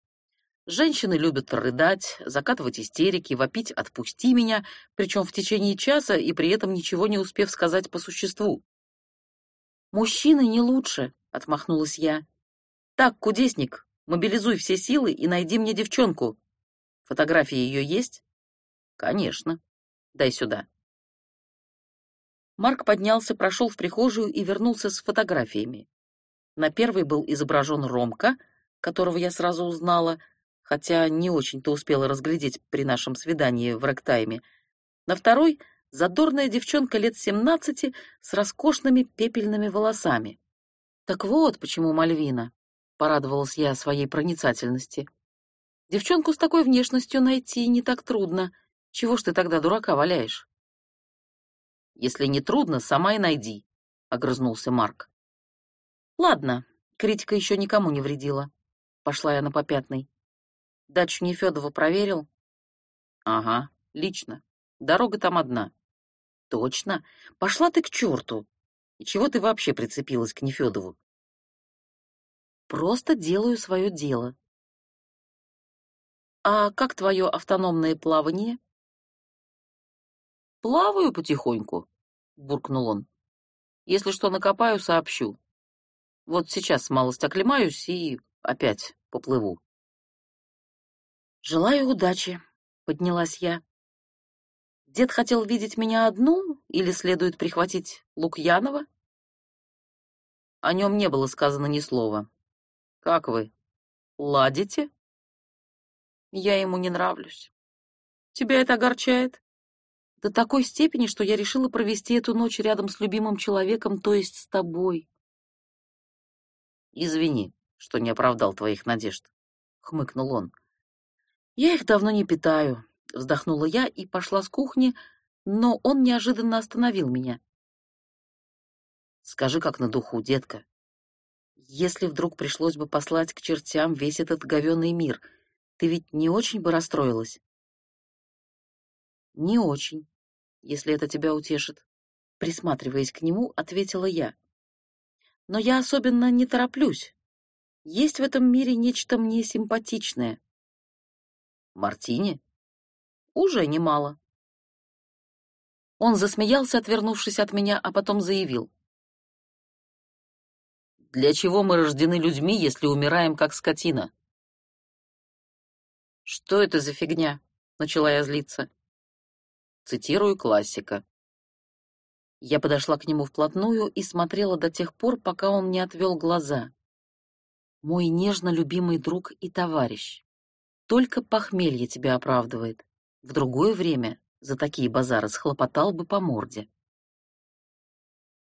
Speaker 1: Женщины любят рыдать, закатывать истерики, вопить «отпусти меня», причем в течение часа и при этом ничего не успев сказать по существу. «Мужчины не лучше», — отмахнулась я. «Так, кудесник, мобилизуй все силы и найди мне девчонку. Фотографии ее есть?» «Конечно. Дай сюда». Марк поднялся, прошел в прихожую и вернулся с фотографиями. На первой был изображен Ромка, которого я сразу узнала, хотя не очень-то успела разглядеть при нашем свидании в рэктайме. На второй — задорная девчонка лет семнадцати с роскошными пепельными волосами. «Так вот почему Мальвина», — порадовалась я своей проницательности. «Девчонку с такой внешностью найти не так трудно. Чего ж ты тогда дурака валяешь?» Если не трудно, сама и найди, огрызнулся Марк. Ладно, критика еще никому не вредила. Пошла я на попятный. Дачу Нефедова проверил? Ага, лично. Дорога там одна. Точно. Пошла ты к черту. И чего ты вообще прицепилась к Нефедову? Просто делаю свое дело. А как твое автономное плавание? Плаваю потихоньку, буркнул он. Если что накопаю, сообщу. Вот сейчас малость оклемаюсь и опять поплыву. Желаю удачи, поднялась я. Дед хотел видеть меня одну или следует прихватить Лукьянова? О нем не было сказано ни слова. Как вы? Ладите? Я ему не нравлюсь. Тебя это огорчает? До такой степени, что я решила провести эту ночь рядом с любимым человеком, то есть с тобой. Извини, что не оправдал твоих надежд, хмыкнул он. Я их давно не питаю, вздохнула я и пошла с кухни, но он неожиданно остановил меня. Скажи, как на духу, детка. Если вдруг пришлось бы послать к чертям весь этот говёный мир, ты ведь не очень бы расстроилась? Не очень, если это тебя утешит. Присматриваясь к нему, ответила я. Но я особенно не тороплюсь. Есть в этом мире нечто мне симпатичное. Мартини? Уже немало. Он засмеялся, отвернувшись от меня, а потом заявил. Для чего мы рождены людьми, если умираем как скотина? Что это за фигня? Начала я злиться. Цитирую классика. Я подошла к нему вплотную и смотрела до тех пор, пока он не отвел глаза. Мой нежно любимый друг и товарищ. Только похмелье тебя оправдывает. В другое время за такие базары схлопотал бы по морде.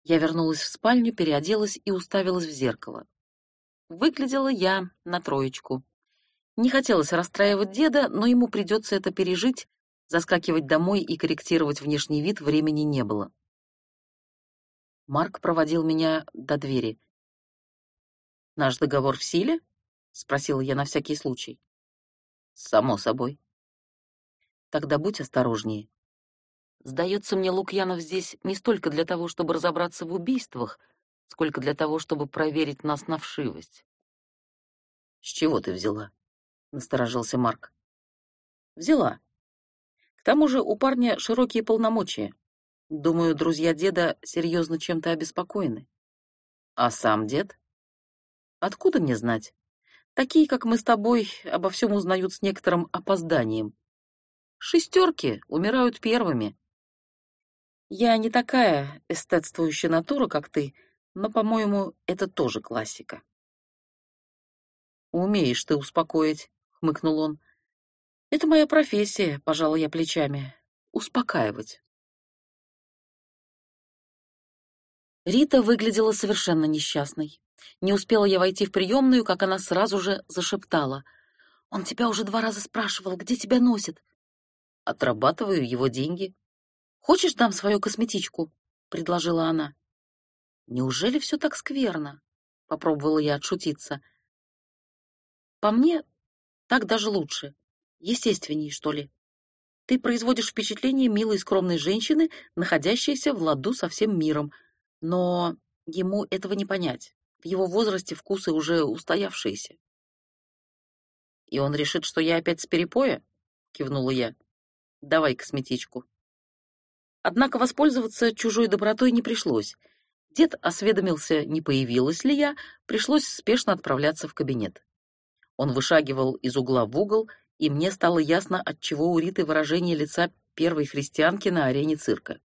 Speaker 1: Я вернулась в спальню, переоделась и уставилась в зеркало. Выглядела я на троечку. Не хотелось расстраивать деда, но ему придется это пережить, Заскакивать домой и корректировать внешний вид времени не было. Марк проводил меня до двери. «Наш договор в силе?» — спросила я на всякий случай. «Само собой». Тогда будь осторожнее. Сдается мне, Лукьянов здесь не столько для того, чтобы разобраться в убийствах, сколько для того, чтобы проверить нас на вшивость.
Speaker 2: С чего ты взяла? насторожился Марк.
Speaker 1: Взяла. К тому же у парня широкие полномочия. Думаю, друзья деда серьезно чем-то обеспокоены.
Speaker 2: А сам дед?
Speaker 1: Откуда мне знать? Такие, как мы с тобой, обо всем узнают с некоторым опозданием. Шестерки умирают первыми. Я не такая эстетствующая натура, как ты, но, по-моему, это тоже классика.
Speaker 2: «Умеешь ты успокоить», — хмыкнул он.
Speaker 1: «Это моя профессия», — пожала я плечами. «Успокаивать». Рита выглядела совершенно несчастной. Не успела я войти в приемную, как она сразу же зашептала. «Он тебя уже два раза спрашивал, где тебя носит?»
Speaker 2: «Отрабатываю его деньги».
Speaker 1: «Хочешь, дам свою косметичку?» — предложила она. «Неужели все так скверно?» — попробовала я отшутиться. «По мне, так даже лучше. Естественней, что ли. Ты производишь впечатление милой скромной женщины, находящейся в ладу со всем миром. Но ему этого не понять. В его возрасте вкусы уже устоявшиеся.
Speaker 2: «И он решит, что я опять с перепоя?» — кивнула я. «Давай косметичку».
Speaker 1: Однако воспользоваться чужой добротой не пришлось. Дед осведомился, не появилась ли я, пришлось спешно отправляться в кабинет. Он вышагивал из угла в угол, и мне стало ясно, отчего у Риты выражение лица первой христианки на арене цирка.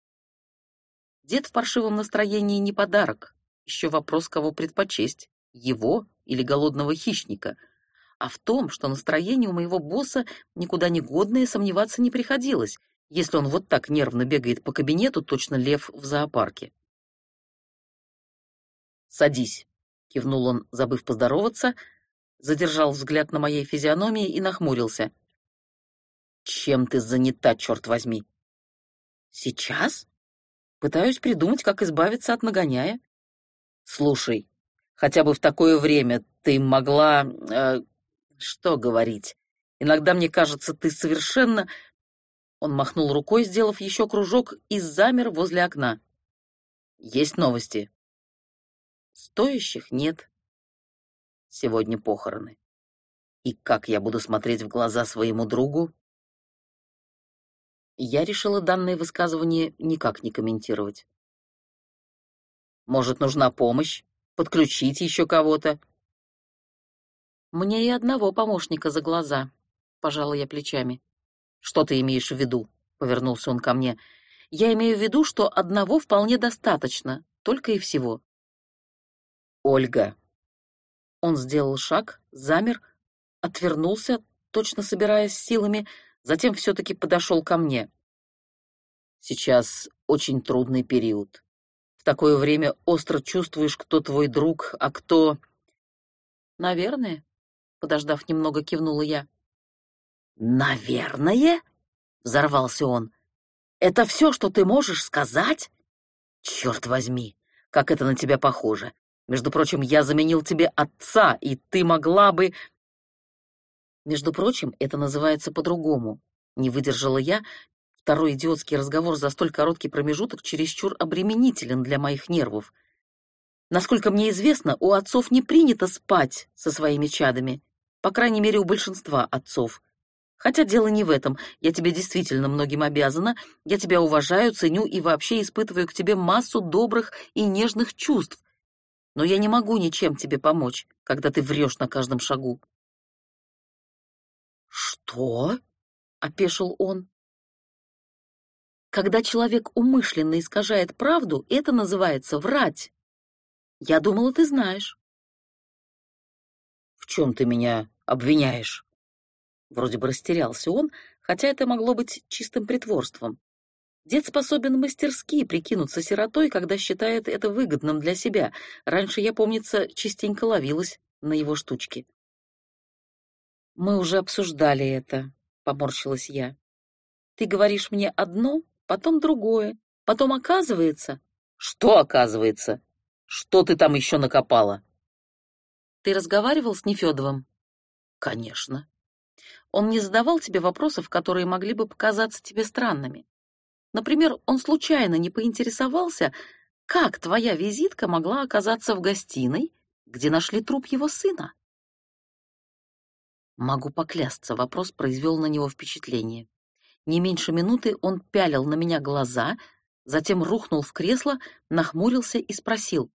Speaker 1: Дед в паршивом настроении не подарок. Еще вопрос, кого предпочесть, его или голодного хищника. А в том, что настроение у моего босса никуда не годное, сомневаться не приходилось, если он вот так нервно бегает по кабинету, точно лев в зоопарке.
Speaker 2: «Садись», — кивнул он, забыв поздороваться, задержал взгляд на моей физиономии и нахмурился. «Чем ты занята, черт возьми?»
Speaker 1: «Сейчас?» Пытаюсь придумать, как избавиться от нагоняя.
Speaker 2: Слушай, хотя бы в такое время ты могла... Э, что говорить? Иногда мне кажется, ты совершенно... Он махнул рукой, сделав еще кружок, и замер возле окна. Есть новости?
Speaker 1: Стоящих нет.
Speaker 2: Сегодня похороны. И как я буду смотреть в глаза своему другу?
Speaker 1: Я решила данное высказывание никак не комментировать.
Speaker 2: Может, нужна помощь? Подключить еще кого-то?
Speaker 1: Мне и одного помощника за глаза, пожала я плечами.
Speaker 2: Что ты имеешь в виду? Повернулся он ко мне.
Speaker 1: Я имею в виду, что одного вполне достаточно, только и всего.
Speaker 2: Ольга.
Speaker 1: Он сделал шаг, замер, отвернулся, точно собираясь силами, затем все-таки подошел ко мне.
Speaker 2: Сейчас очень трудный период. В такое время остро чувствуешь, кто твой друг, а кто...
Speaker 1: Наверное, подождав немного, кивнула я.
Speaker 2: Наверное? Взорвался он. Это все, что ты можешь сказать? Черт возьми, как это на тебя похоже. Между прочим, я заменил тебе отца, и ты могла бы...
Speaker 1: Между прочим, это называется по-другому. Не выдержала я. Второй идиотский разговор за столь короткий промежуток чересчур обременителен для моих нервов. Насколько мне известно, у отцов не принято спать со своими чадами. По крайней мере, у большинства отцов. Хотя дело не в этом. Я тебе действительно многим обязана. Я тебя уважаю, ценю и вообще испытываю к тебе массу добрых и нежных чувств. Но я не могу ничем тебе помочь, когда ты врешь на каждом шагу.
Speaker 2: «Что?» — опешил он.
Speaker 1: «Когда человек умышленно искажает правду, это называется врать. Я думала, ты знаешь».
Speaker 2: «В чем ты меня обвиняешь?»
Speaker 1: Вроде бы растерялся он, хотя это могло быть чистым притворством. Дед способен мастерски прикинуться сиротой, когда считает это выгодным для себя. Раньше я, помнится, частенько ловилась на его штучки. «Мы уже обсуждали это», — поморщилась я. «Ты говоришь мне одно, потом другое, потом оказывается...»
Speaker 2: «Что оказывается? Что ты там еще накопала?»
Speaker 1: «Ты разговаривал с Нефедовым?»
Speaker 2: «Конечно.
Speaker 1: Он не задавал тебе вопросов, которые могли бы показаться тебе странными. Например, он случайно не поинтересовался, как твоя визитка могла оказаться в гостиной, где нашли труп его сына. Могу поклясться, вопрос произвел на него впечатление. Не меньше минуты он пялил на меня глаза, затем рухнул в кресло, нахмурился и спросил.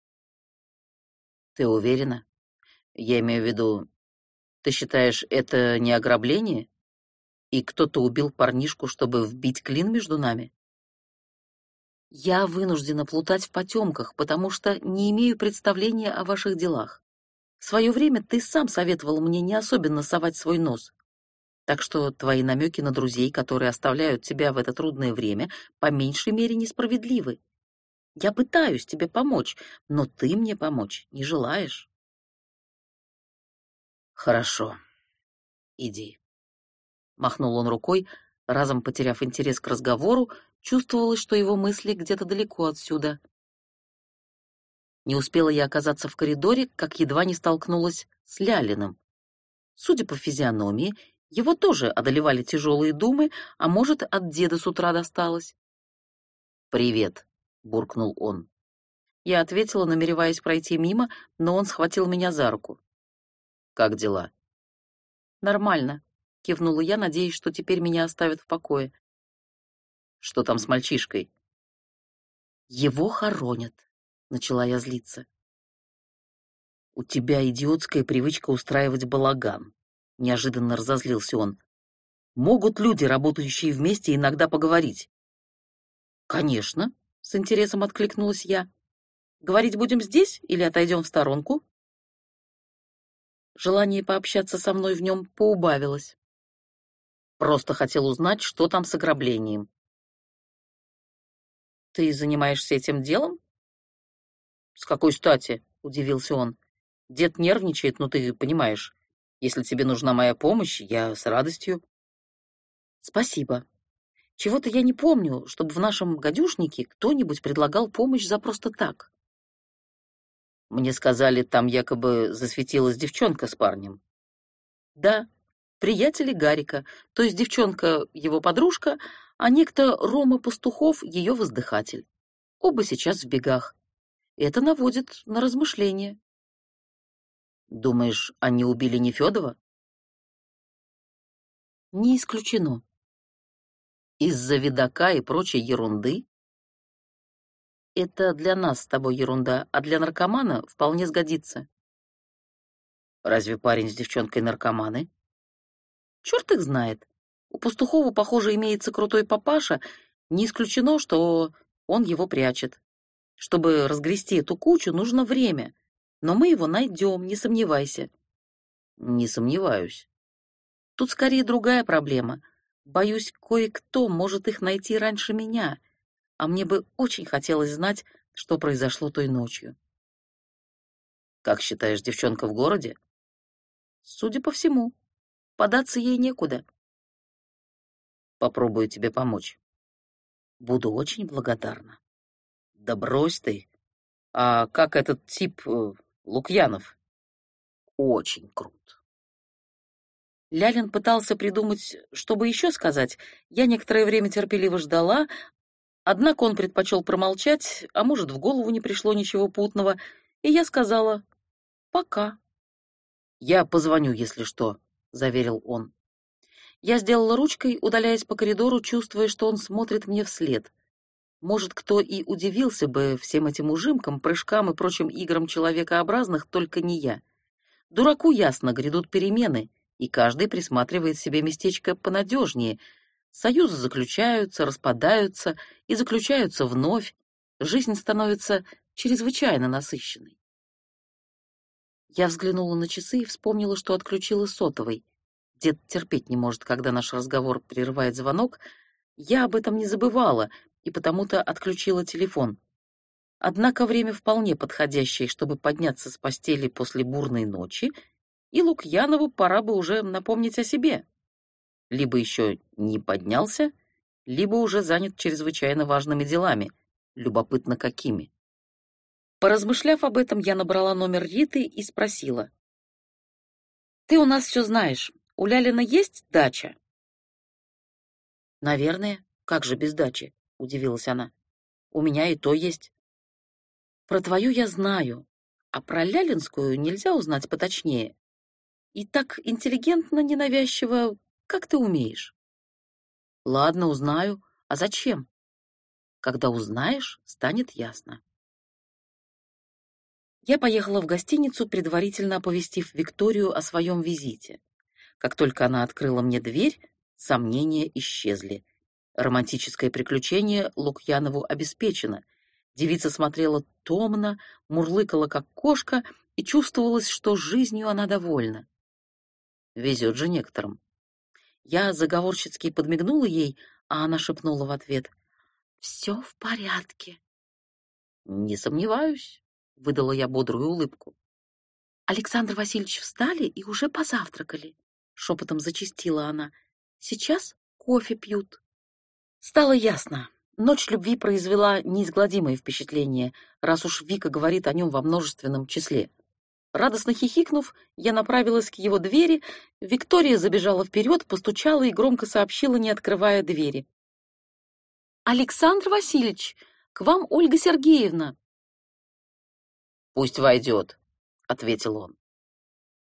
Speaker 1: «Ты уверена? Я имею в виду, ты считаешь, это не ограбление? И кто-то убил парнишку, чтобы вбить клин между нами?» Я вынуждена плутать в потемках, потому что не имею представления о ваших делах. Свое время ты сам советовал мне не особенно совать свой нос. Так что твои намеки на друзей, которые оставляют тебя в это трудное время, по меньшей мере несправедливы. Я пытаюсь тебе помочь, но ты мне помочь не желаешь. Хорошо. Иди. Махнул он рукой, разом потеряв интерес к разговору, чувствовалось, что его мысли где-то далеко отсюда. Не успела я оказаться в коридоре, как едва не столкнулась с Лялиным. Судя по физиономии, его тоже одолевали тяжелые думы, а может, от деда с утра досталось. «Привет», — буркнул он. Я ответила, намереваясь пройти мимо, но он схватил меня за руку. «Как дела?» «Нормально», — кивнула я, надеясь, что теперь меня оставят в покое. «Что там с мальчишкой?» «Его хоронят», — начала я злиться. «У тебя идиотская привычка устраивать балаган», — неожиданно разозлился он. «Могут люди, работающие вместе, иногда поговорить?» «Конечно», — с интересом откликнулась я. «Говорить будем здесь или отойдем в сторонку?» Желание пообщаться со мной в нем поубавилось. Просто хотел узнать, что там с ограблением. «Ты занимаешься этим делом?» «С какой стати?» — удивился он. «Дед нервничает, ну ты понимаешь. Если тебе нужна моя помощь, я с радостью. Спасибо. Чего-то я не помню, чтобы в нашем гадюшнике кто-нибудь предлагал помощь за просто так. Мне сказали, там якобы засветилась девчонка с парнем. Да, приятели Гарика, то есть девчонка его подружка, а некто Рома Пастухов ее воздыхатель. Оба сейчас в бегах. Это наводит на размышления. Думаешь, они убили Нефёдова? Не исключено. Из-за видака и прочей ерунды? Это для нас с тобой ерунда, а для наркомана вполне сгодится. Разве парень с девчонкой наркоманы? Черт их знает. У Пастухова, похоже, имеется крутой папаша, не исключено, что он его прячет. Чтобы разгрести эту кучу, нужно время — но мы его найдем, не сомневайся. Не сомневаюсь. Тут скорее другая проблема. Боюсь, кое-кто может их найти раньше меня, а мне бы очень хотелось знать, что произошло той ночью. Как считаешь, девчонка в городе? Судя по всему, податься ей некуда. Попробую тебе помочь. Буду очень благодарна. Да брось ты. А как этот тип э, Лукьянов. Очень крут. Лялин пытался придумать, что бы еще сказать. Я некоторое время терпеливо ждала, однако он предпочел промолчать, а может, в голову не пришло ничего путного, и я сказала «пока». «Я позвоню, если что», — заверил он. Я сделала ручкой, удаляясь по коридору, чувствуя, что он смотрит мне вслед — может, кто и удивился бы всем этим ужимкам, прыжкам и прочим играм человекообразных, только не я. Дураку ясно, грядут перемены, и каждый присматривает себе местечко понадежнее. Союзы заключаются, распадаются и заключаются вновь. Жизнь становится чрезвычайно насыщенной. Я взглянула на часы и вспомнила, что отключила сотовый. Дед терпеть не может, когда наш разговор прерывает звонок. Я об этом не забывала, и потому-то отключила телефон. Однако время вполне подходящее, чтобы подняться с постели после бурной ночи, и Лукьянову пора бы уже напомнить о себе. Либо еще не поднялся, либо уже занят чрезвычайно важными делами, любопытно какими. Поразмышляв об этом, я набрала номер Риты и спросила. «Ты у нас все знаешь. У Лялина есть дача?» «Наверное. Как же без дачи?» — удивилась она. «У меня и то есть». «Про твою я знаю, а про Лялинскую нельзя узнать поточнее. И так интеллигентно, ненавязчиво, как ты умеешь?» «Ладно, узнаю. А зачем?» «Когда узнаешь, станет ясно». Я поехала в гостиницу, предварительно оповестив Викторию о своем визите. Как только она открыла мне дверь, сомнения исчезли. Романтическое приключение Лукьянову обеспечено. Девица смотрела томно, мурлыкала как кошка, и чувствовалось, что жизнью она довольна. Везет же некоторым. Я заговорщицки подмигнула ей, а она шепнула в ответ. «Все в порядке». «Не сомневаюсь», — выдала я бодрую улыбку. «Александр Васильевич встали и уже позавтракали», — шепотом зачастила она. «Сейчас кофе пьют». Стало ясно. Ночь любви произвела неизгладимое впечатление, раз уж Вика говорит о нем во множественном числе. Радостно хихикнув, я направилась к его двери, Виктория забежала вперед, постучала и громко сообщила, не открывая двери. «Александр Васильевич, к вам Ольга Сергеевна!»
Speaker 2: «Пусть войдет», — ответил он.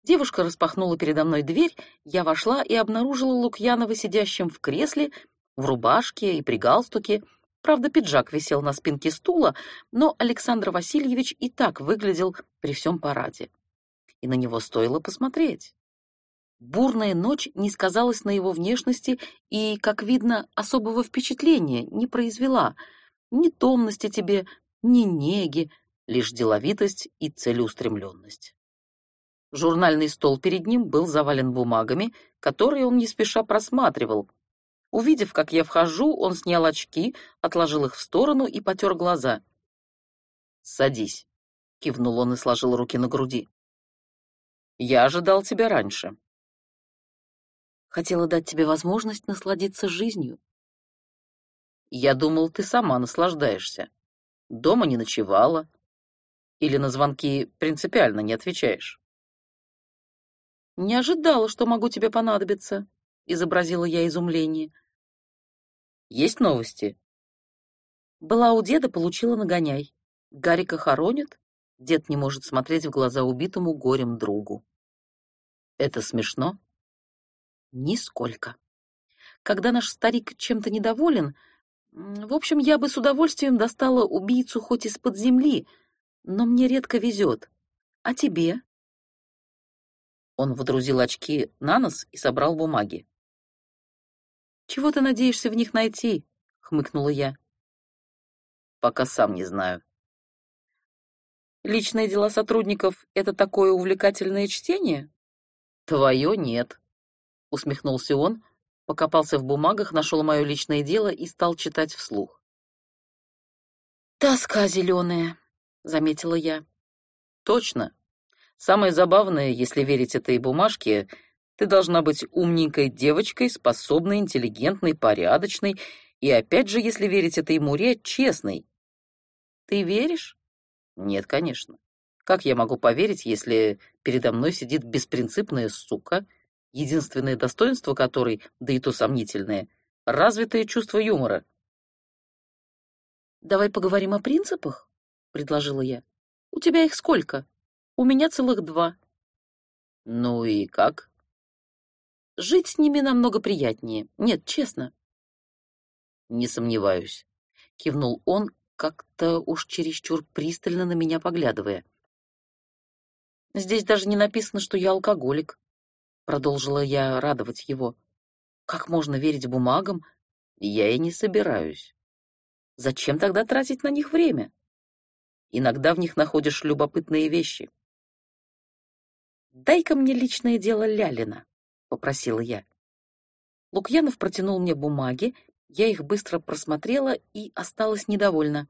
Speaker 1: Девушка распахнула передо мной дверь, я вошла и обнаружила Лукьянова сидящим в кресле, в рубашке и при галстуке. Правда, пиджак висел на спинке стула, но Александр Васильевич и так выглядел при всем параде. И на него стоило посмотреть. Бурная ночь не сказалась на его внешности и, как видно, особого впечатления не произвела. Ни томности тебе, ни неги, лишь деловитость и целеустремленность. Журнальный стол перед ним был завален бумагами, которые он не спеша просматривал, Увидев, как я вхожу, он снял очки, отложил их в сторону и потер глаза. «Садись», — кивнул он и сложил руки на груди. «Я ожидал тебя раньше». «Хотела дать тебе возможность насладиться жизнью». «Я думал, ты сама наслаждаешься. Дома не ночевала. Или на звонки принципиально не отвечаешь». «Не ожидала, что могу тебе понадобиться», — изобразила я изумление. Есть новости?» Была у деда, получила нагоняй. Гарика хоронят, дед не может смотреть в глаза убитому горем другу. Это смешно? Нисколько. Когда наш старик чем-то недоволен, в общем, я бы с удовольствием достала убийцу хоть из-под земли, но мне редко везет. А тебе? Он водрузил очки на нос и собрал бумаги. «Чего ты надеешься в них найти?» — хмыкнула я. «Пока сам не знаю». «Личные дела сотрудников — это такое увлекательное чтение?» «Твое нет», — усмехнулся он, покопался в бумагах, нашел мое личное дело и стал читать вслух. «Тоска зеленая», — заметила я. «Точно. Самое забавное, если верить этой бумажке, ты должна быть умненькой девочкой, способной, интеллигентной, порядочной и, опять же, если верить этой Муре, честной. Ты веришь? Нет, конечно. Как я могу поверить, если передо мной сидит беспринципная сука, единственное достоинство которой, да и то сомнительное, развитое чувство юмора? «Давай поговорим о принципах», — предложила я. «У тебя их сколько? У меня целых два». «Ну и как?» Жить с ними намного приятнее. Нет, честно. Не сомневаюсь, кивнул он, как-то уж чересчур пристально на меня поглядывая. Здесь даже не написано, что я алкоголик, продолжила я радовать его. Как можно верить бумагам? Я и не собираюсь. Зачем тогда тратить на них время? Иногда в них находишь любопытные вещи. Дай-ка мне личное дело Лялина попросила я. Лукьянов протянул мне бумаги, я их быстро просмотрела и осталась недовольна.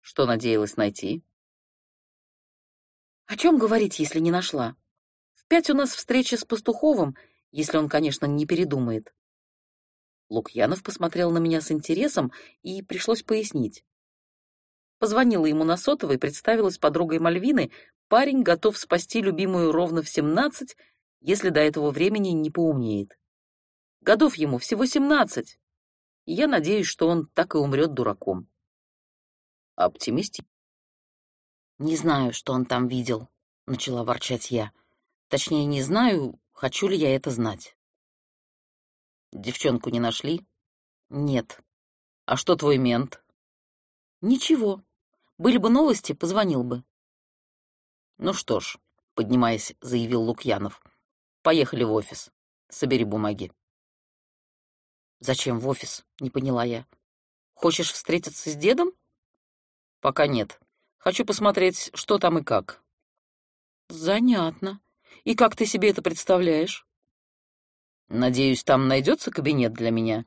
Speaker 1: Что надеялась найти? О чем говорить, если не нашла? В пять у нас встреча с Пастуховым, если он, конечно, не передумает. Лукьянов посмотрел на меня с интересом, и пришлось пояснить. Позвонила ему на сотовый, представилась подругой Мальвины, парень готов спасти любимую ровно в семнадцать,
Speaker 2: если до этого времени не поумнеет. Годов ему всего семнадцать, и я надеюсь, что он так и умрет дураком. Оптимисти.
Speaker 1: «Не знаю, что он там видел», — начала ворчать я. «Точнее, не знаю, хочу ли я это знать».
Speaker 2: «Девчонку не нашли?»
Speaker 1: «Нет».
Speaker 2: «А что твой мент?»
Speaker 1: «Ничего. Были бы новости, позвонил бы».
Speaker 2: «Ну что ж», — поднимаясь, заявил Лукьянов, — «поехали в офис. Собери бумаги».
Speaker 1: «Зачем в офис?» — не поняла я. «Хочешь встретиться с дедом?»
Speaker 2: «Пока нет. Хочу посмотреть, что там и как».
Speaker 1: «Занятно. И как ты себе это представляешь?»
Speaker 2: «Надеюсь, там найдется кабинет для меня.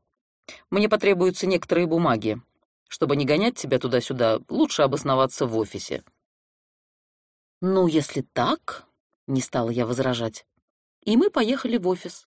Speaker 2: Мне потребуются некоторые бумаги. Чтобы не гонять тебя туда-сюда, лучше обосноваться в офисе».
Speaker 1: «Ну, если так...» — не стала я возражать. И мы поехали в офис.